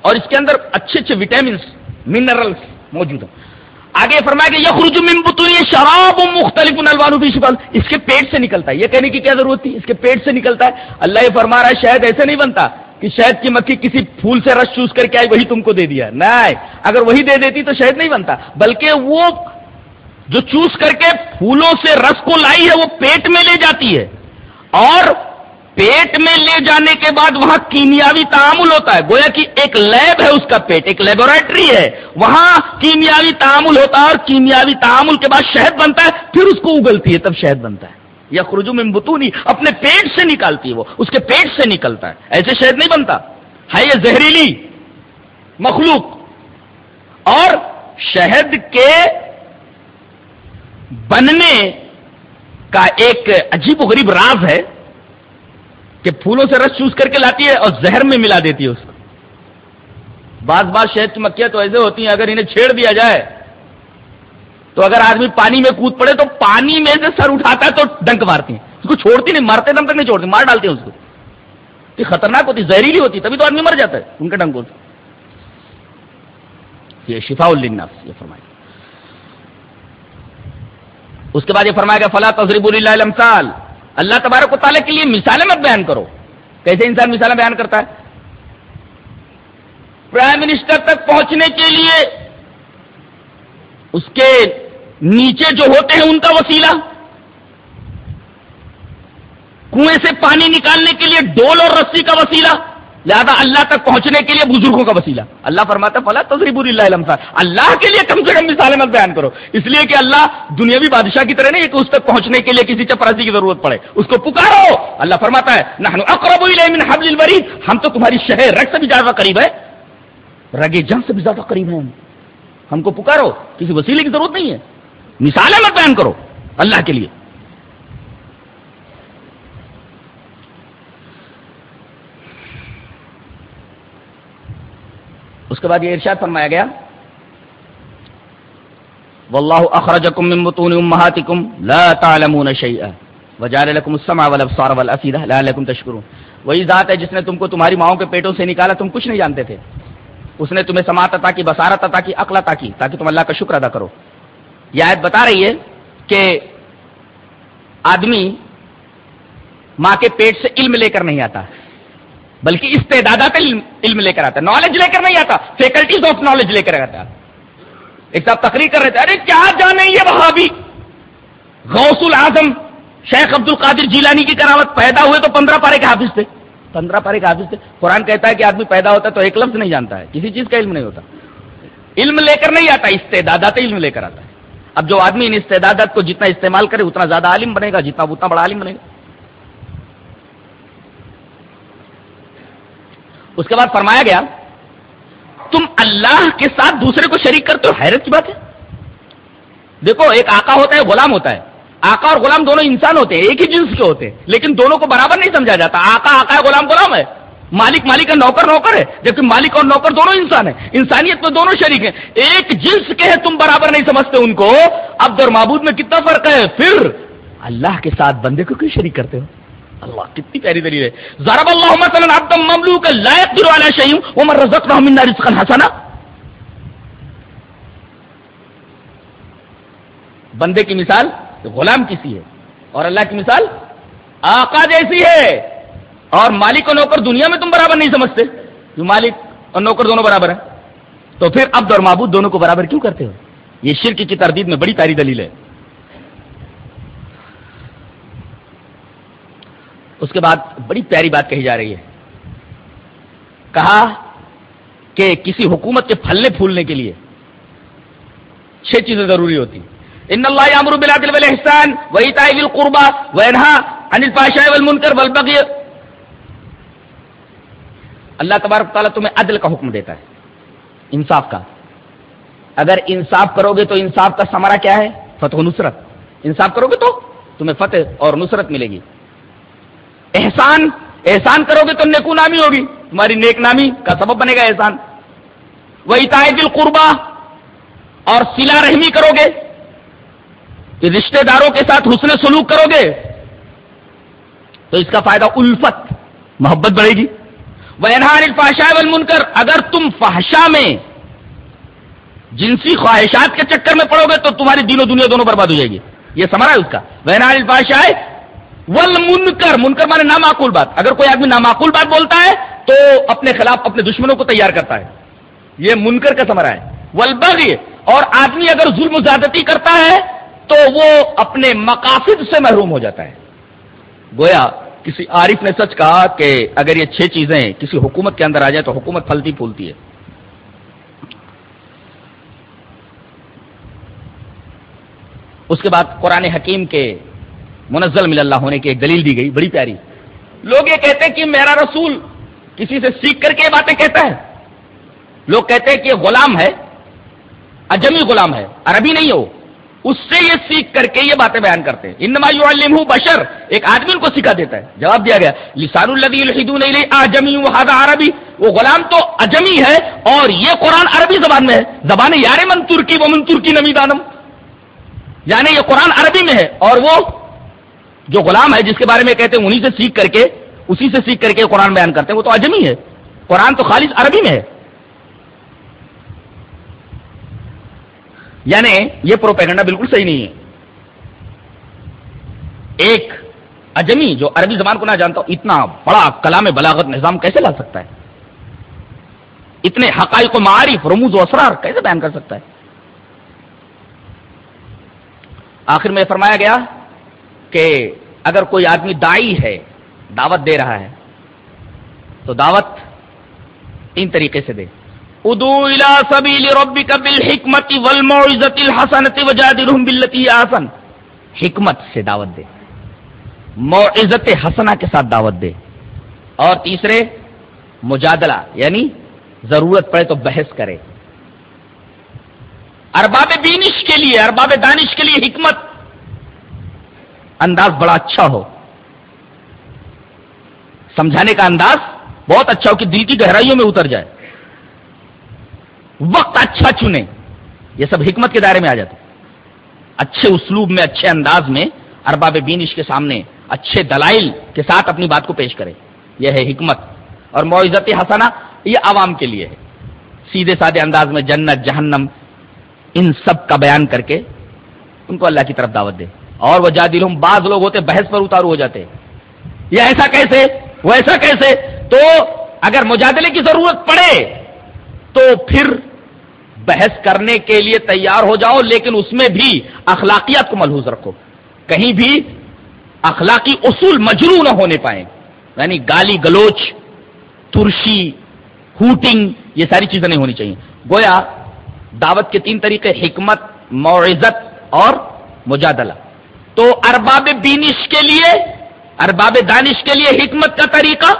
اور اس کے اندر اچھے اچھے وٹامنس منرلس موجود ہیں۔ آگے فرمایا کہ یہ خرجمبتون یہ شراب مختلف الوان شفال اس کے پیٹ سے نکلتا ہے۔ یہ کہنے کی کیا ضرورت تھی؟ اس کے پیٹ سے نکلتا ہے۔ اللہ یہ فرما رہا ہے، شاید ایسے نہیں بنتا کہ شہد کی مکھی کسی پھول سے رس چوز کر کے آئی، وہی تم کو دے دیا۔ نہیں، اگر وہی دے دیتی تو شہد نہیں بنتا۔ بلکہ وہ جو چوز کر کے پھولوں سے رس کو لائی ہے، وہ پیٹ میں لے جاتی ہے۔ اور پیٹ میں لے جانے کے بعد وہاں کیمیاوی تعامل ہوتا ہے۔ گویا کہ ایک لیب ہے اس کا پیٹ، ایک لیبوریٹری ہے۔ وہاں کیمیاوی تعامل ہوتا ہے اور کیمیاوی تعامل کے بعد شہد بنتا ہے، پھر اس کو اگلتی ہے، تب شہد بنتا ہے۔ یا خرجو میں بتونی اپنے پیٹ سے نکالتی ہے وہ، اس کے پیٹ سے نکلتا ہے۔ ایسے شہد نہیں بنتا۔ ہے یہ زہریلی مخلوق۔ اور شہد کے بننے کا ایک عجیب و غریب راز ہے کہ پھولوں سے رس چوس کر کے لاتی ہے اور زہر میں ملا دیتی ہے اس کو۔ بعض بعض شہد کی مکھیاں تو ایسے ہوتی ہیں، اگر انہیں چھیڑ دیا جائے تو اگر آدمی پانی میں کود پڑے تو پانی میں سے سر اٹھاتا ہے تو ڈنک مارتی ہیں۔ اس کو چھوڑتی نہیں، مارتے دم تک نہیں چھوڑتی، مار ڈالتی ہیں اس کو۔ یہ خطرناک ہوتی، زہریلی ہوتی، تبھی تو آدمی مر جاتا ہے ان کے ڈنکوں سے۔ یہ شفا الناس یہ فرمائے اس کے بعد یہ فرمایا گیا فلاں تجریب اللہ اللہ تبارک و تعالیٰ کے لیے مثالیں مت بیان کرو۔ کیسے انسان مثالیں بیان کرتا ہے؟ پرائم منسٹر تک پہنچنے کے لیے اس کے نیچے جو ہوتے ہیں ان کا وسیلہ۔ کنویں سے پانی نکالنے کے لیے ڈول اور رسی کا وسیلہ۔ لہذا اللہ تک پہنچنے کے لیے بزرگوں کا وسیلہ۔ اللہ فرماتا فلا تجریب اللہ اللہ کے لیے کم سے کم مثالیں مت بیان کرو۔ اس لیے کہ اللہ دنیاوی بادشاہ کی طرح نہیں کہ اس تک پہنچنے کے لیے کسی چپراسی کی ضرورت پڑے۔ اس کو پکارو۔ اللہ فرماتا ہے نحن اقرب من حبل الورید۔ ہم تو تمہاری شہر، رگ سے بھی زیادہ قریب ہے۔ رگے جنگ سے بھی زیادہ قریب ہیں ہم کو پکارو، کسی وسیلے کی ضرورت نہیں ہے۔ مثالیں مت بیان کرو اللہ کے لیے۔ اس کے بعد یہ ارشاد فرمایا گیا، واللہ اخرجکم من بطون امہاتکم لا تعلمون شیئا وجعل لکم السمع والابصار والافئدہ لعلکم تشکرون. وہی ذات ہے جس نے تم کو تمہاری ماؤں کے پیٹوں سے نکالا، تم کچھ نہیں جانتے تھے۔ اس نے تمہیں سماعت عطا کی، بصارت عطا کی، عقل عطا کی، تاکہ تم اللہ کا شکر ادا کرو۔ یہ آیت بتا رہی ہے کہ آدمی ماں کے پیٹ سے علم لے کر نہیں آتا۔ بلکہ استعدادات علم لے کر آتا ہے۔ نالج لے کر نہیں آتا۔ فیکلٹیز آف نالج لے کر آتا ایک صاحب تقریر کر رہے تھے۔ ارے کیا جانے یہ وہاں غوث العظم شیخ عبد القادر جیلانی کی کراوت پیدا ہوئے تو پندرہ پارے کے حافظ تھے۔ پندرہ پارے کے حافظ تھے۔ قرآن کہتا ہے کہ آدمی پیدا ہوتا ہے تو ایک لفظ نہیں جانتا ہے۔ کسی چیز کا علم نہیں ہوتا۔ علم لے کر نہیں آتا استعدادات علم لے کر آتا ہے۔ اب جو آدمی ان استعدادات کو جتنا استعمال کرے، اتنا زیادہ عالم بنے گا، جتنا اتنا بڑا عالم بنے گا۔ اس کے بعد فرمایا گیا، تم اللہ کے ساتھ دوسرے کو شریک کرتے ہو، حیرت کی بات ہے۔ دیکھو، ایک آقا ہوتا ہے، غلام ہوتا ہے۔ آقا اور غلام دونوں انسان ہوتے ہیں، ایک ہی جنس کے ہوتے ہیں، لیکن دونوں کو برابر نہیں سمجھا جاتا۔ آقا آقا ہے، غلام غلام ہے۔ مالک مالک کا نوکر نوکر ہے۔ جبکہ مالک اور نوکر دونوں انسان ہیں۔ انسانیت میں دونوں شریک ہیں۔ ایک جنس کے ہیں، تم برابر نہیں سمجھتے ان کو۔ اب در معبود میں کتنا فرق ہے؟ پھر اللہ کے ساتھ بندے کو کیوں شریک کرتے ہو؟ اللہ، کتنی پیاری دلیل ہے۔ ضرب اللہ مثلا عبد مملوک لا يقدر على شيء، ومن رزقناه منا رزقا حسنا. بندے کی مثال، غلام کسی ہے، اور اللہ کی مثال، آقا جیسی ہے۔ اور مالک اور نوکر دنیا میں تم برابر نہیں سمجھتے، جو مالک اور نوکر دونوں برابر ہیں۔ تو پھر عبد اور معبود دونوں کو برابر کیوں کرتے ہو؟ یہ شرک کی تردید میں بڑی پیاری دلیل ہے۔ اس کے بعد بڑی پیاری بات کہی جا رہی ہے۔ کہا کہ کسی حکومت کے پھلنے پھولنے کے لیے چھ چیزیں ضروری ہوتی ان اللہ امر بلادل احسان وہی تائل قربا وینہا انل پاشا والمنکر والبغی۔ اللہ تبارک تعالیٰ تمہیں عدل کا حکم دیتا ہے، انصاف کا۔ اگر انصاف کرو گے تو انصاف کا سمرا کیا ہے؟ فتح و نصرت۔ انصاف کرو گے تو تمہیں فتح اور نصرت ملے گی۔ احسان احسان کرو گے تو نیکو نامی ہوگی۔ تمہاری نیک نامی کا سبب بنے گا احسان۔ وہی دل قربا اور سلا رحمی کرو گے۔ رشتے داروں کے ساتھ حسن سلوک کرو گے۔ تو اس کا فائدہ الفت، محبت بڑھے گی۔ وہ انہار الفاشا منکر اگر تم فحشا میں جنسی خواہشات کے چکر میں پڑو گے تو تمہاری دینوں دنیا دونوں برباد ہو جائے گی۔ یہ سمرا ہے اس کا۔ وہنار الفاشا ول منکر منکر مانے نامعقول بات۔ اگر کوئی آدمی نامعقول بات بولتا ہے، تو اپنے خلاف اپنے دشمنوں کو تیار کرتا ہے۔ یہ منکر کا سمرا ہے۔ ولبغ اور آدمی اگر ظلم و زیادتی کرتا ہے، تو وہ اپنے مقاصد سے محروم ہو جاتا ہے۔ گویا، کسی عارف نے سچ کہا کہ اگر یہ چھ چیزیں کسی حکومت کے اندر آ جائے تو حکومت پھلتی پھولتی ہے۔ اس کے بعد قرآن حکیم کے منزل مل اللہ ہونے کی ایک دلیل دی گئی، بڑی پیاری۔ لوگ یہ کہتے ہیں کہ میرا رسول کسی سے سیکھ کر کے یہ باتیں کہتا ہے۔ لوگ کہتے ہیں کہ یہ غلام ہے، اجمی غلام ہے، عربی نہیں ہو اس سے یہ سیکھ کر کے یہ باتیں بیان کرتے ہیں۔ انما یعلمہ بشر، ایک آدمی ان کو سکھا دیتا ہے۔ جواب دیا گیا، لسان الذی یلحدون الی اجمی وهذا عربی۔ وہ غلام تو اجمی ہے اور یہ قرآن عربی زبان میں ہے۔ زبان یار من ترکی و من ترکی نمی دانم۔ یعنی یہ قرآن عربی میں ہے اور وہ جو غلام ہے جس کے بارے میں کہتے ہیں، انہی سے سیکھ کر کے، اسی سے سیکھ کر کے قرآن بیان کرتے ہیں۔ وہ تو اجمی ہے۔ قرآن تو خالص عربی میں ہے۔ یعنی یہ پروپیگنڈا بالکل صحیح نہیں ہے۔ ایک اجمی جو عربی زبان کو نہ جانتا، اتنا بڑا کلام بلاغت نظام کیسے لا سکتا ہے؟ اتنے حقائق و معارف، رموز و اسرار کیسے بیان کر سکتا ہے؟ آخر میں فرمایا گیا کہ اگر کوئی آدمی دائی ہے، دعوت دے رہا ہے، تو دعوت تین طریقے سے دے۔ ادو الى سبیل ربک بالحکمت والموعظۃ الحسنۃ وجادلهم بالتي احسن۔ حکمت سے دعوت دے۔ موعظت حسنہ کے ساتھ دعوت دے۔ اور تیسرے، مجادلہ یعنی ضرورت پڑے تو بحث کرے۔ ارباب بینش کے لیے، ارباب دانش کے لیے حکمت انداز بڑا اچھا ہو۔ سمجھانے کا انداز بہت اچھا ہو کہ دل کی گہرائیوں میں اتر جائے۔ وقت اچھا چنے، یہ سب حکمت کے دائرے میں آ جاتے۔ اچھے اسلوب میں، اچھے انداز میں ارباب بینش کے سامنے اچھے دلائل کے ساتھ اپنی بات کو پیش کرے۔ یہ ہے حکمت۔ اور معزت حسنا یہ عوام کے لیے ہے۔ سیدھے سادے انداز میں جنت، جہنم، ان سب کا بیان کر کے ان کو اللہ کی طرف دعوت دے۔ اور وہ جادل بعض لوگ ہوتے بحث پر اتارو ہو جاتے۔ یہ ایسا کیسے؟ وہ ایسا کیسے؟ تو اگر مجادلے کی ضرورت پڑے، تو پھر بحث کرنے کے لیے تیار ہو جاؤ، لیکن اس میں بھی اخلاقیات کو ملحوظ رکھو۔ کہیں بھی اخلاقی اصول مجرو نہ ہونے پائیں۔ یعنی گالی گلوچ، ترشی، ہوٹنگ، یہ ساری چیزیں نہیں ہونی چاہیے۔ گویا دعوت کے تین طریقے حکمت معزت اور مجادلہ۔ تو ارباب بینش کے لیے، ارباب دانش کے لیے حکمت کا طریقہ،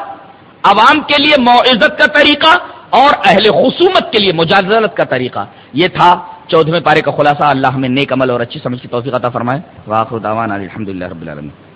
عوام کے لیے معزت کا طریقہ، اور اہل خصومت کے لیے مجازلت کا طریقہ۔ یہ تھا چودھویں پارے کا خلاصہ۔ اللہ ہمیں نیک عمل اور اچھی سمجھ کی توفیق عطا فرمائے۔ واخر دعوانا الحمدللہ رب العالمین۔